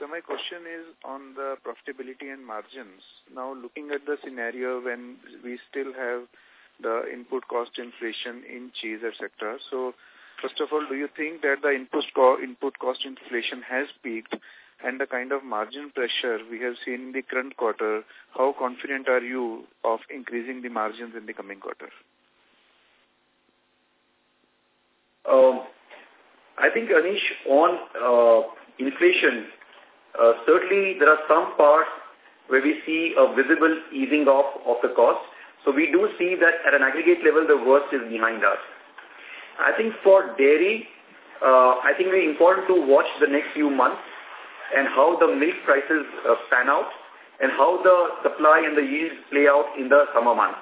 So my question is on the profitability and margins. Now looking at the scenario when we still have the input cost inflation in cheese, etc. So first of all, do you think that the input, co input cost inflation has peaked and the kind of margin pressure we have seen in the current quarter, how confident are you of increasing the margins in the coming quarter? Um, I think, Anish, on uh, inflation, uh, certainly there are some parts where we see a visible easing off of the cost. So we do see that at an aggregate level, the worst is behind us. I think for dairy, uh, I think it's important to watch the next few months and how the milk prices uh, pan out and how the supply and the yields play out in the summer months.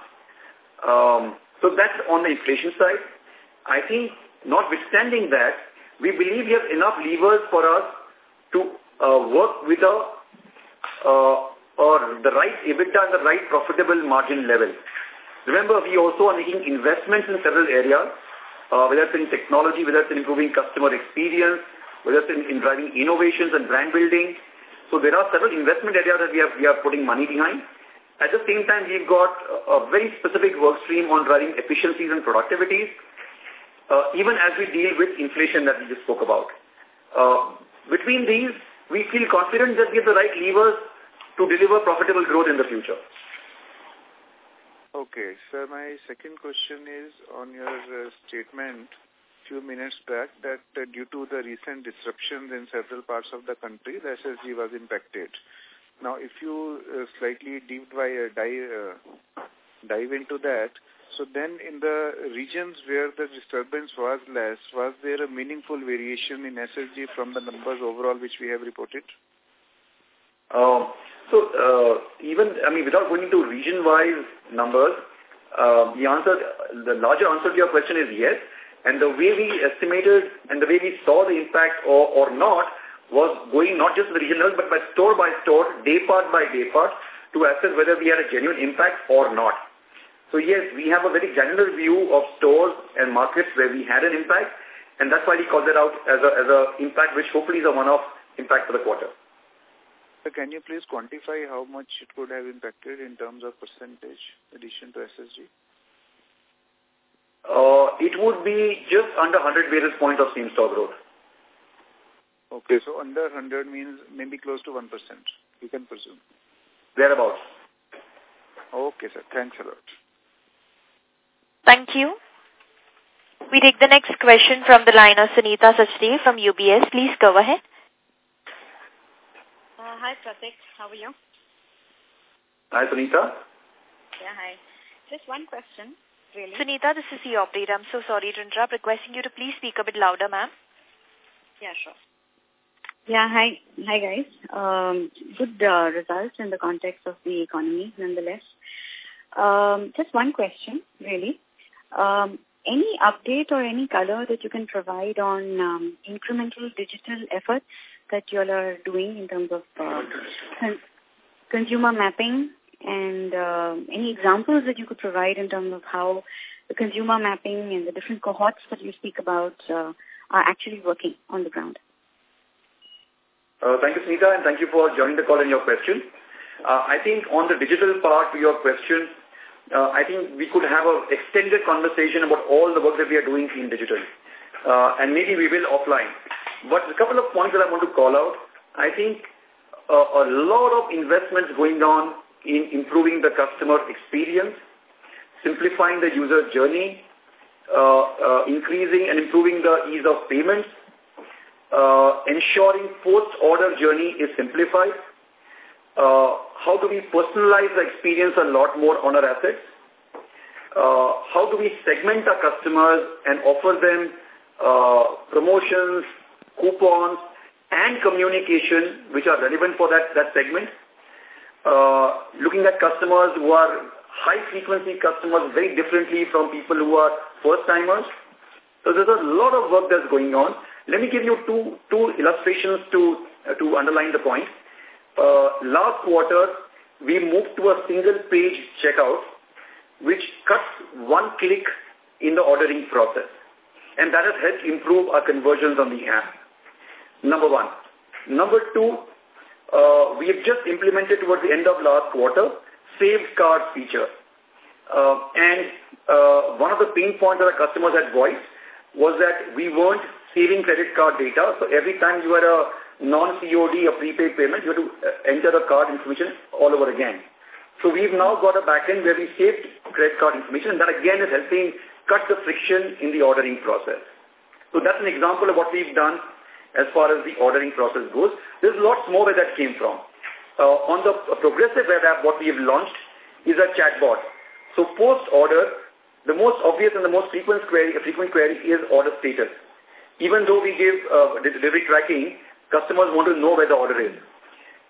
Um, so that's on the inflation side. I think notwithstanding that, we believe we have enough levers for us to work with a uh, or the right EBITDA and the right profitable margin level. Remember, we also are making investments in several areas, uh, whether it's in technology, whether it's in improving customer experience, whether it's in, in driving innovations and brand building. So there are several investment areas that we are, we are putting money behind. At the same time, we've got a very specific work stream on driving efficiencies and productivities, uh, even as we deal with inflation that we just spoke about. Uh, between these, we feel confident that we have the right levers to deliver profitable growth in the future. Okay. Sir, my second question is on your uh, statement few minutes back that uh, due to the recent disruptions in several parts of the country, the SSG was impacted. Now, if you uh, slightly deep uh, dive, uh, dive into that, so then in the regions where the disturbance was less, was there a meaningful variation in SSG from the numbers overall which we have reported? Um, so uh, even, I mean, without going into region-wise numbers, uh, the answer, the larger answer to your question is yes. And the way we estimated and the way we saw the impact or, or not was going not just the regional but by store by store, day part by day part to assess whether we had a genuine impact or not. So yes, we have a very general view of stores and markets where we had an impact, and that's why we called it out as a, as a impact which hopefully is a one-off impact for the quarter. So can you please quantify how much it could have impacted in terms of percentage addition to SSG? Uh, it would be just under 100 basis points of same-store growth. Okay, so under 100 means maybe close to 1%, you can presume. Thereabouts. Okay, sir. Thanks a lot. Thank you. We take the next question from the line of Sunita Sachdev from UBS. Please go ahead. Uh, hi, Pratik. How are you? Hi, Sunita. Yeah, hi. Just one question, really. Sunita, this is the operator. I'm so sorry to interrupt. Requesting you to please speak a bit louder, ma'am. Yeah, sure. Yeah, hi, hi guys. Um, good uh, results in the context of the economy, nonetheless. Um, just one question, really. Um, any update or any color that you can provide on um, incremental digital efforts that you all are doing in terms of uh, con consumer mapping and uh, any examples that you could provide in terms of how the consumer mapping and the different cohorts that you speak about uh, are actually working on the ground? Uh, thank you, Sunita, and thank you for joining the call and your question. Uh, I think on the digital part to your question, uh, I think we could have an extended conversation about all the work that we are doing in digital. Uh, and maybe we will offline. But a couple of points that I want to call out. I think uh, a lot of investments going on in improving the customer experience, simplifying the user journey, uh, uh, increasing and improving the ease of payments, uh, ensuring post-order journey is simplified, uh, how do we personalize the experience a lot more on our assets, uh, how do we segment our customers and offer them uh, promotions, coupons, and communication which are relevant for that, that segment. Uh, looking at customers who are high-frequency customers very differently from people who are first-timers. So there's a lot of work that's going on. Let me give you two, two illustrations to, uh, to underline the point. Uh, last quarter, we moved to a single-page checkout, which cuts one click in the ordering process. And that has helped improve our conversions on the app. Number one. Number two, uh, we have just implemented towards the end of last quarter, saved card feature. Uh, and uh, one of the pain points that our customers had voiced was that we weren't saving credit card data. So every time you had a non-COD, a prepaid payment, you have to uh, enter the card information all over again. So we've now got a backend where we saved credit card information, and that again is helping cut the friction in the ordering process. So that's an example of what we've done as far as the ordering process goes. There's lots more where that came from. Uh, on the progressive web app, what we have launched is a chatbot. So post-order, the most obvious and the most frequent query, frequent query is order status. Even though we give uh, delivery tracking, customers want to know where the order is.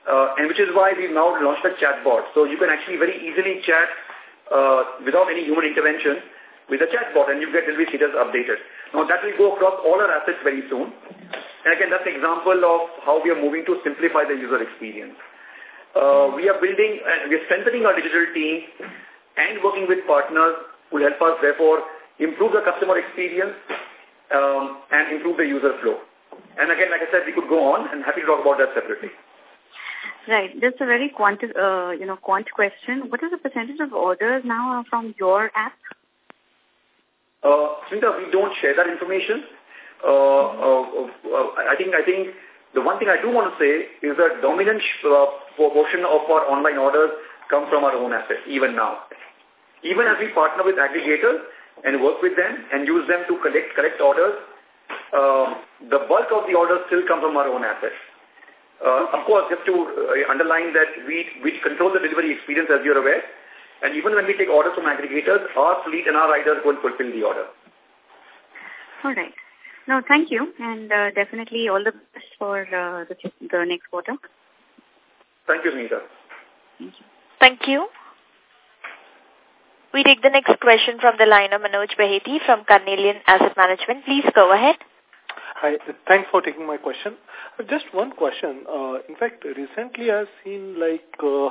Uh, and which is why we've now launched a chatbot. So you can actually very easily chat uh, without any human intervention with a chatbot and you get delivery status updated. Now that will go across all our assets very soon. And again, that's an example of how we are moving to simplify the user experience. Uh, we are building, uh, we are strengthening our digital team and working with partners who help us, therefore, improve the customer experience um, and improve the user flow. And again, like I said, we could go on and happy to talk about that separately. Right. Just a very quant, uh, you know, quant question. What is the percentage of orders now from your app? Uh, Smita, we don't share that information. Uh, uh, uh, I think I think the one thing I do want to say is that dominant uh, portion of our online orders come from our own assets, even now. Even as we partner with aggregators and work with them and use them to collect collect orders, the bulk of the orders still come from our own assets. Uh, of course, just to uh, underline that we, we control the delivery experience as you're aware, and even when we take orders from aggregators, our fleet and our riders will fulfill the order. All right. No, thank you, and uh, definitely all the best for uh, the, the next quarter. Thank you, Nita. Thank you. Thank you. We take the next question from the line of Manoj Baheti from Carnelian Asset Management. Please go ahead. Hi, thanks for taking my question. Just one question. Uh, in fact, recently I've seen like uh,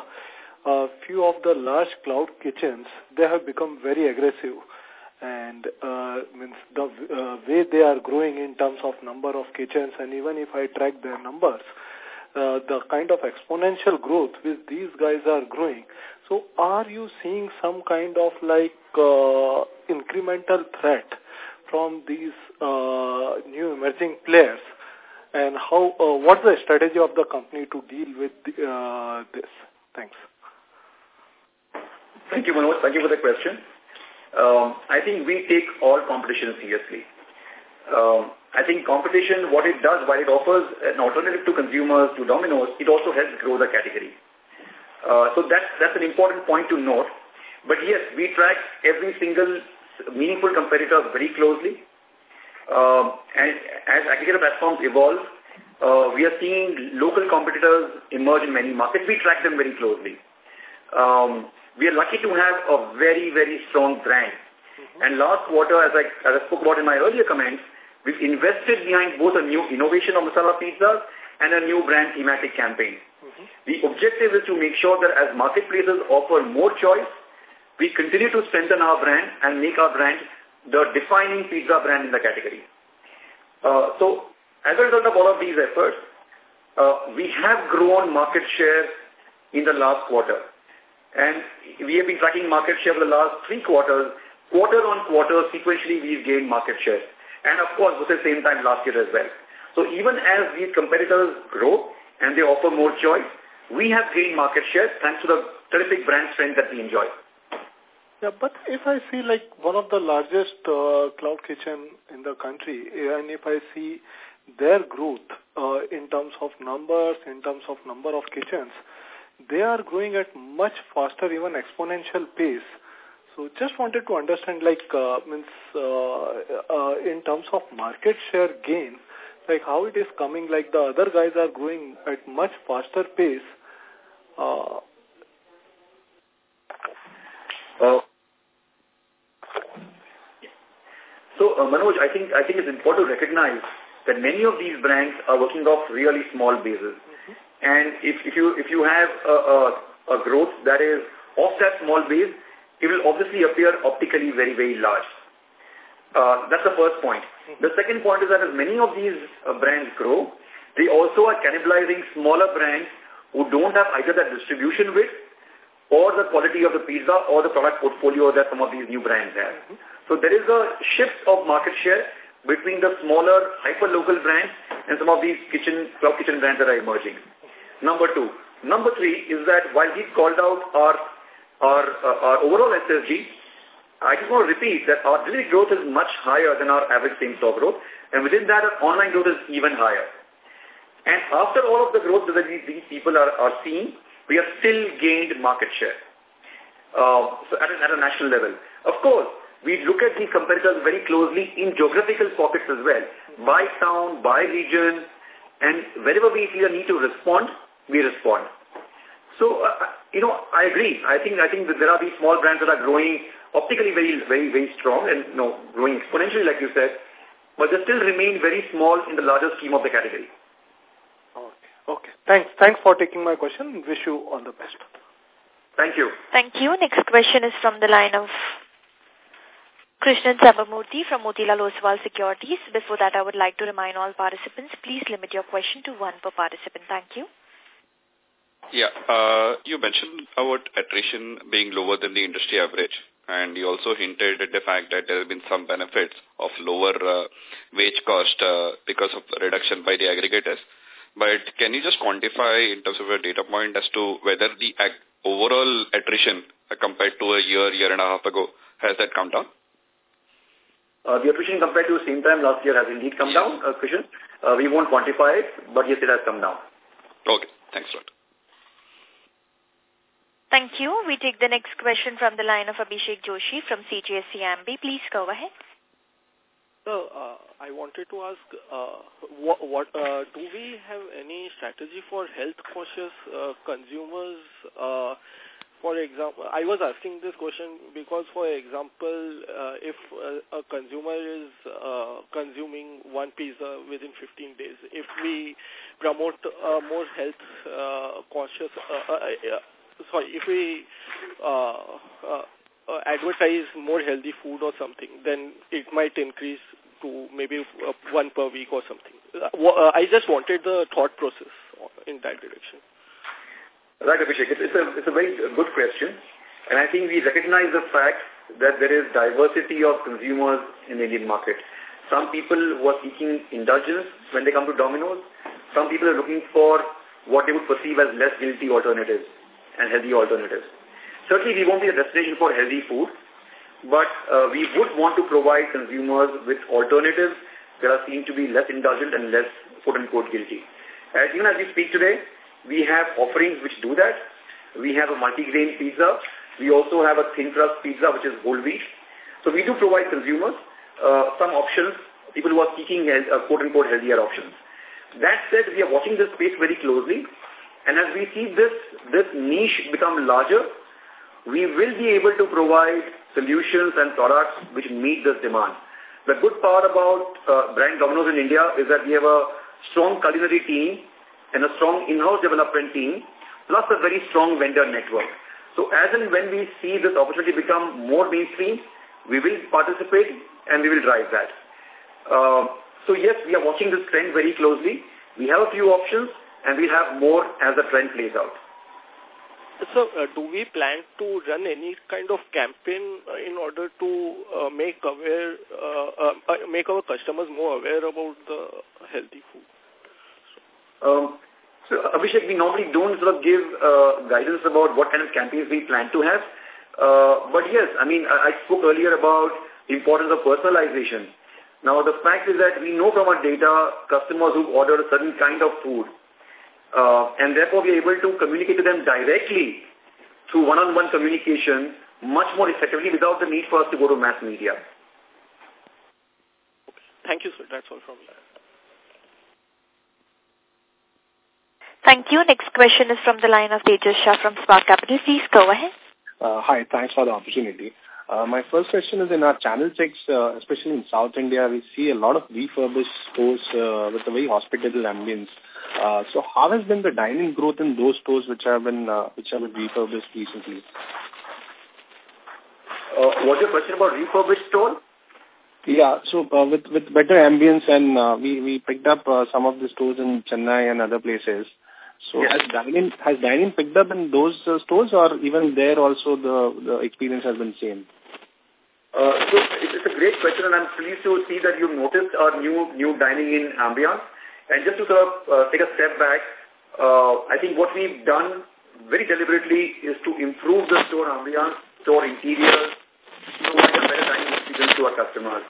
a few of the large cloud kitchens, they have become very aggressive and uh, means the uh, way they are growing in terms of number of kitchens and even if I track their numbers, uh, the kind of exponential growth which these guys are growing. So are you seeing some kind of like uh, incremental threat from these uh, new emerging players and how uh, what's the strategy of the company to deal with uh, this? Thanks. Thank you, Manoj. Thank you for the question. Um, I think we take all competition seriously. Um, I think competition, what it does, while it offers an alternative to consumers, to Domino's, it also helps grow the category. Uh, so that's, that's an important point to note. But yes, we track every single meaningful competitor very closely. Um, and as aggregator platforms evolve, uh, we are seeing local competitors emerge in many markets. We track them very closely. Um, we are lucky to have a very, very strong brand. Mm -hmm. And last quarter, as I, as I spoke about in my earlier comments, we've invested behind both a new innovation of masala pizzas and a new brand thematic campaign. The objective is to make sure that as marketplaces offer more choice, we continue to strengthen our brand and make our brand the defining pizza brand in the category. Uh, so, as a result of all of these efforts, uh, we have grown market share in the last quarter. And we have been tracking market share for the last three quarters. Quarter on quarter, sequentially, we've gained market share. And of course, at the same time last year as well. So even as these competitors grow and they offer more choice, we have gained market share thanks to the terrific brand strength that we enjoy. Yeah, but if I see like one of the largest uh, cloud kitchen in the country, and if I see their growth uh, in terms of numbers, in terms of number of kitchens, they are growing at much faster, even exponential pace. So just wanted to understand, like, uh, means uh, uh, in terms of market share gain, like how it is coming, like the other guys are growing at much faster pace. Uh, uh, so, uh, Manoj, I think I think it's important to recognize that many of these brands are working off really small bases. Mm -hmm. And if, if you if you have a, a, a growth that is off that small base, it will obviously appear optically very, very large. Uh, that's the first point. The second point is that as many of these uh, brands grow, they also are cannibalizing smaller brands who don't have either that distribution width or the quality of the pizza or the product portfolio that some of these new brands have. Mm -hmm. So there is a shift of market share between the smaller, hyper-local brands and some of these kitchen, cloud kitchen brands that are emerging. Number two. Number three is that while we called out our our, uh, our overall SSG, I just want to repeat that our delivery growth is much higher than our average same-store growth, and within that, our online growth is even higher. And after all of the growth that these people are, are seeing, we have still gained market share uh, so at, a, at a national level. Of course, we look at these competitors very closely in geographical pockets as well, by town, by region, and wherever we feel a need to respond, we respond. So, uh, uh, you know, I agree. I think I think that there are these small brands that are growing optically very, very, very strong and, you know, growing exponentially, like you said, but they still remain very small in the larger scheme of the category. Okay. Okay. Thanks. Thanks for taking my question. Wish you all the best. Thank you. Thank you. Next question is from the line of Krishnan Sambamoorthy from Motilal Oswal Securities. Before that, I would like to remind all participants, please limit your question to one per participant. Thank you. Yeah, uh, you mentioned about attrition being lower than the industry average, and you also hinted at the fact that there have been some benefits of lower uh, wage cost uh, because of reduction by the aggregators. But can you just quantify in terms of a data point as to whether the overall attrition uh, compared to a year, year and a half ago, has that come down? Uh, the attrition compared to the same time last year has indeed come yes. down, uh, Krishnan. Uh, we won't quantify it, but yes, it has come down. Okay, thanks a lot. Thank you. We take the next question from the line of Abhishek Joshi from CGS-CIMB. Please go ahead. So, uh, I wanted to ask, uh, what, what uh, do we have any strategy for health-conscious uh, consumers? Uh, for example, I was asking this question because, for example, uh, if a, a consumer is uh, consuming one pizza within 15 days, if we promote uh, more health-conscious uh, uh, uh, sorry, if we uh, uh, uh, advertise more healthy food or something, then it might increase to maybe one per week or something. I just wanted the thought process in that direction. Right, Abhishek. It's a, it's a very good question. And I think we recognize the fact that there is diversity of consumers in the Indian market. Some people who are seeking indulgence when they come to Domino's. Some people are looking for what they would perceive as less guilty alternatives and healthy alternatives. Certainly, we won't be a destination for healthy food, but uh, we would want to provide consumers with alternatives that are seen to be less indulgent and less quote-unquote guilty. As even as we speak today, we have offerings which do that. We have a multi-grain pizza. We also have a thin crust pizza, which is whole wheat. So we do provide consumers uh, some options, people who are seeking uh, quote-unquote healthier options. That said, we are watching this space very closely and as we see this, this niche become larger, we will be able to provide solutions and products which meet this demand. The good part about uh, brand Domino's in India is that we have a strong culinary team and a strong in-house development team, plus a very strong vendor network. So as and when we see this opportunity become more mainstream, we will participate and we will drive that. Uh, so yes, we are watching this trend very closely. We have a few options and we'll have more as the trend plays out. So, uh, do we plan to run any kind of campaign uh, in order to uh, make aware, uh, uh, uh, make our customers more aware about the healthy food? Um, So, Abhishek, we normally don't sort of give uh, guidance about what kind of campaigns we plan to have. Uh, but yes, I mean, I, I spoke earlier about the importance of personalization. Now, the fact is that we know from our data customers who order a certain kind of food, uh, and therefore we are able to communicate to them directly through one-on-one -on -one communication much more effectively without the need for us to go to mass media. Thank you, sir. That's all from me. Thank you. Next question is from the line of Tejas Shah from Spark Capital. Please go ahead. Uh, hi, thanks for the opportunity. Uh, my first question is in our channel checks, uh, especially in South India, we see a lot of refurbished stores uh, with a very hospitable ambience. Uh, so how has been the dining growth in those stores which have been uh, which have been refurbished recently? Uh, what's your question about refurbished store? Yeah, so uh, with with better ambience and uh, we we picked up uh, some of the stores in Chennai and other places. So yes. has dining has dining picked up in those uh, stores, or even there also the the experience has been same? Uh, so it's a great question, and I'm pleased to see that you've noticed our new new dining in ambiance. And just to sort of uh, take a step back, uh, I think what we've done very deliberately is to improve the store ambiance, store interiors, provide a better dining experience to our customers.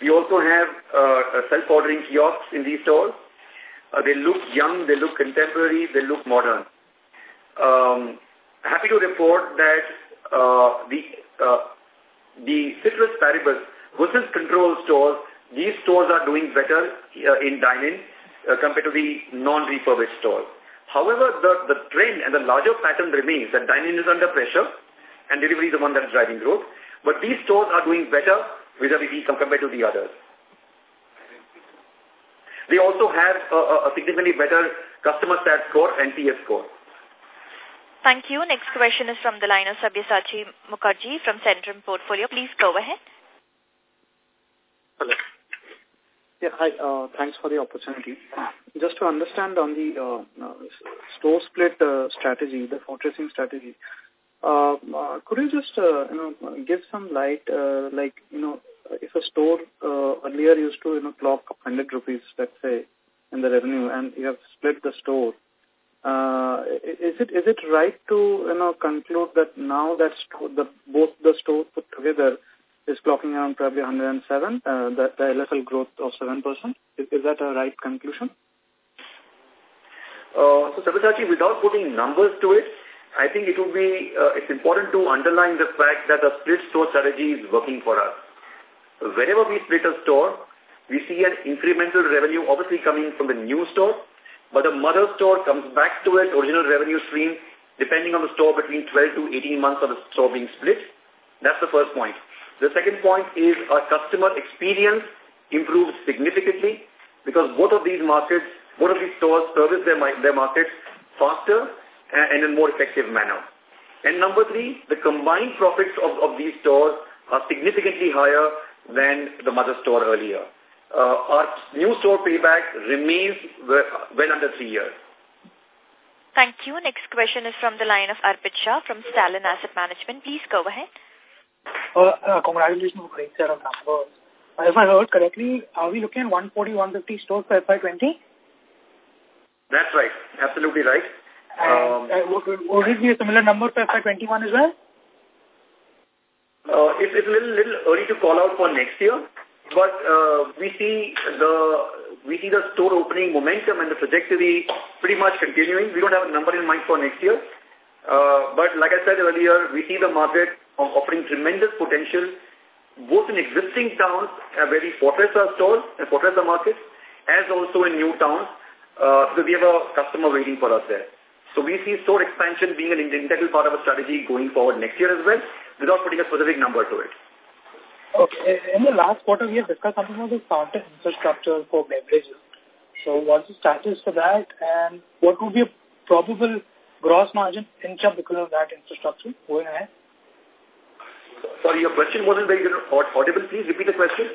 We also have uh, self-ordering kiosks in these stores. Uh, they look young, they look contemporary, they look modern. Um, happy to report that uh, the uh, the ceteris paribus versus control stores, these stores are doing better uh, in dining uh, compared to the non-refurbished stores. However, the, the trend and the larger pattern remains that dining is under pressure and delivery is the one that's driving growth. But these stores are doing better vis-a-vis compared to the others. They also have a, a significantly better customer sat score and PS score. Thank you. Next question is from the line of Sabyasachi Mukherjee from Centrum Portfolio. Please go ahead. Hello. Yeah, hi. Uh, thanks for the opportunity. Just to understand on the uh, uh, store split uh, strategy, the fortressing strategy, uh, uh, could you just uh, you know give some light, uh, like you know, if a store uh, earlier used to you know clock 100 rupees, let's say, in the revenue, and you have split the store, uh, is it is it right to you know conclude that now that store, the both the stores put together is clocking around probably 107, uh, the, the LFL growth of 7%? Is, is that a right conclusion? Uh, so, Sabyasachi, without putting numbers to it, I think it would be, uh, it's important to underline the fact that the split store strategy is working for us. Whenever we split a store, we see an incremental revenue obviously coming from the new store, but the mother store comes back to its original revenue stream depending on the store between 12 to 18 months of the store being split. That's the first point. The second point is our customer experience improves significantly because both of these markets, both of these stores service their, their markets faster and in a more effective manner. And number three, the combined profits of, of these stores are significantly higher than the mother store earlier. Uh, our new store payback remains well, well under three years. Thank you. Next question is from the line of Arpit Shah from Stallion Asset Management. Please go ahead. Uh, uh, congratulations on great set of numbers. Uh, if I heard correctly, are we looking at 140, 150 stores for FY20? That's right. Absolutely right. Um, uh, would, would it be a similar number for FY21 as well? Uh, it's, it's a little, little early to call out for next year, but uh, we see the we see the store opening momentum and the trajectory pretty much continuing. We don't have a number in mind for next year, uh, but like I said earlier, we see the market offering tremendous potential both in existing towns uh, where we fortress our stores and fortress the markets, as also in new towns, uh, because we have a customer waiting for us there. So we see store expansion being an integral part of our strategy going forward next year as well, without putting a specific number to it. Okay. In the last quarter, we have discussed something about the fountain infrastructure for beverages. So what's the status for that, and what would be a probable gross margin inch up because of that infrastructure going ahead? Sorry, your question wasn't very audible. Please repeat the question.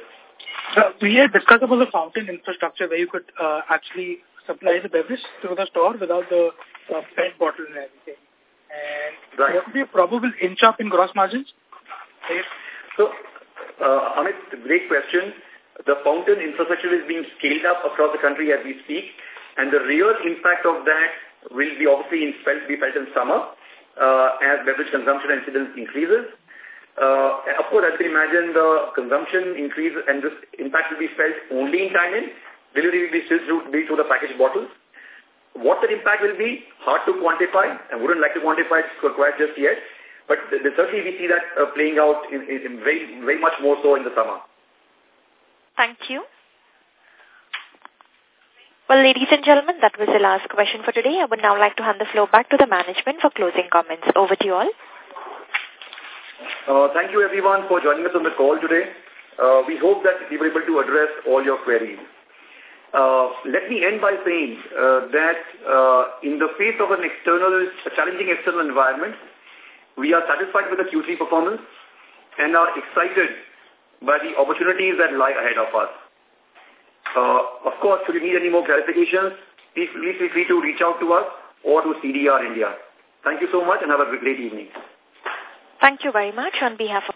Uh, we had discussed about the fountain infrastructure where you could uh, actually supply the beverage through the store without the uh, PET bottle and everything. And right. what would be a probable inch up in gross margins? So, uh, Amit, great question. The fountain infrastructure is being scaled up across the country as we speak, and the real impact of that will be obviously in felt, be felt in summer uh, as beverage consumption incidence increases. Uh, of course, as you imagine, the consumption increase and this impact will be felt only in dine-in. Delivery will be still through, be through the packaged bottles. What that impact will be, hard to quantify. I wouldn't like to quantify it quite just yet. But certainly we see that uh, playing out in, in very, very much more so in the summer. Thank you. Well, ladies and gentlemen, that was the last question for today. I would now like to hand the floor back to the management for closing comments. Over to you all. Uh, thank you everyone for joining us on the call today. Uh, we hope that we were able to address all your queries. Uh, let me end by saying uh, that uh, in the face of an external, a challenging external environment, we are satisfied with the Q3 performance and are excited by the opportunities that lie ahead of us. Uh, of course, should you need any more clarifications, please, please feel free to reach out to us or to CDR India. Thank you so much and have a great evening. Thank you very much. On behalf of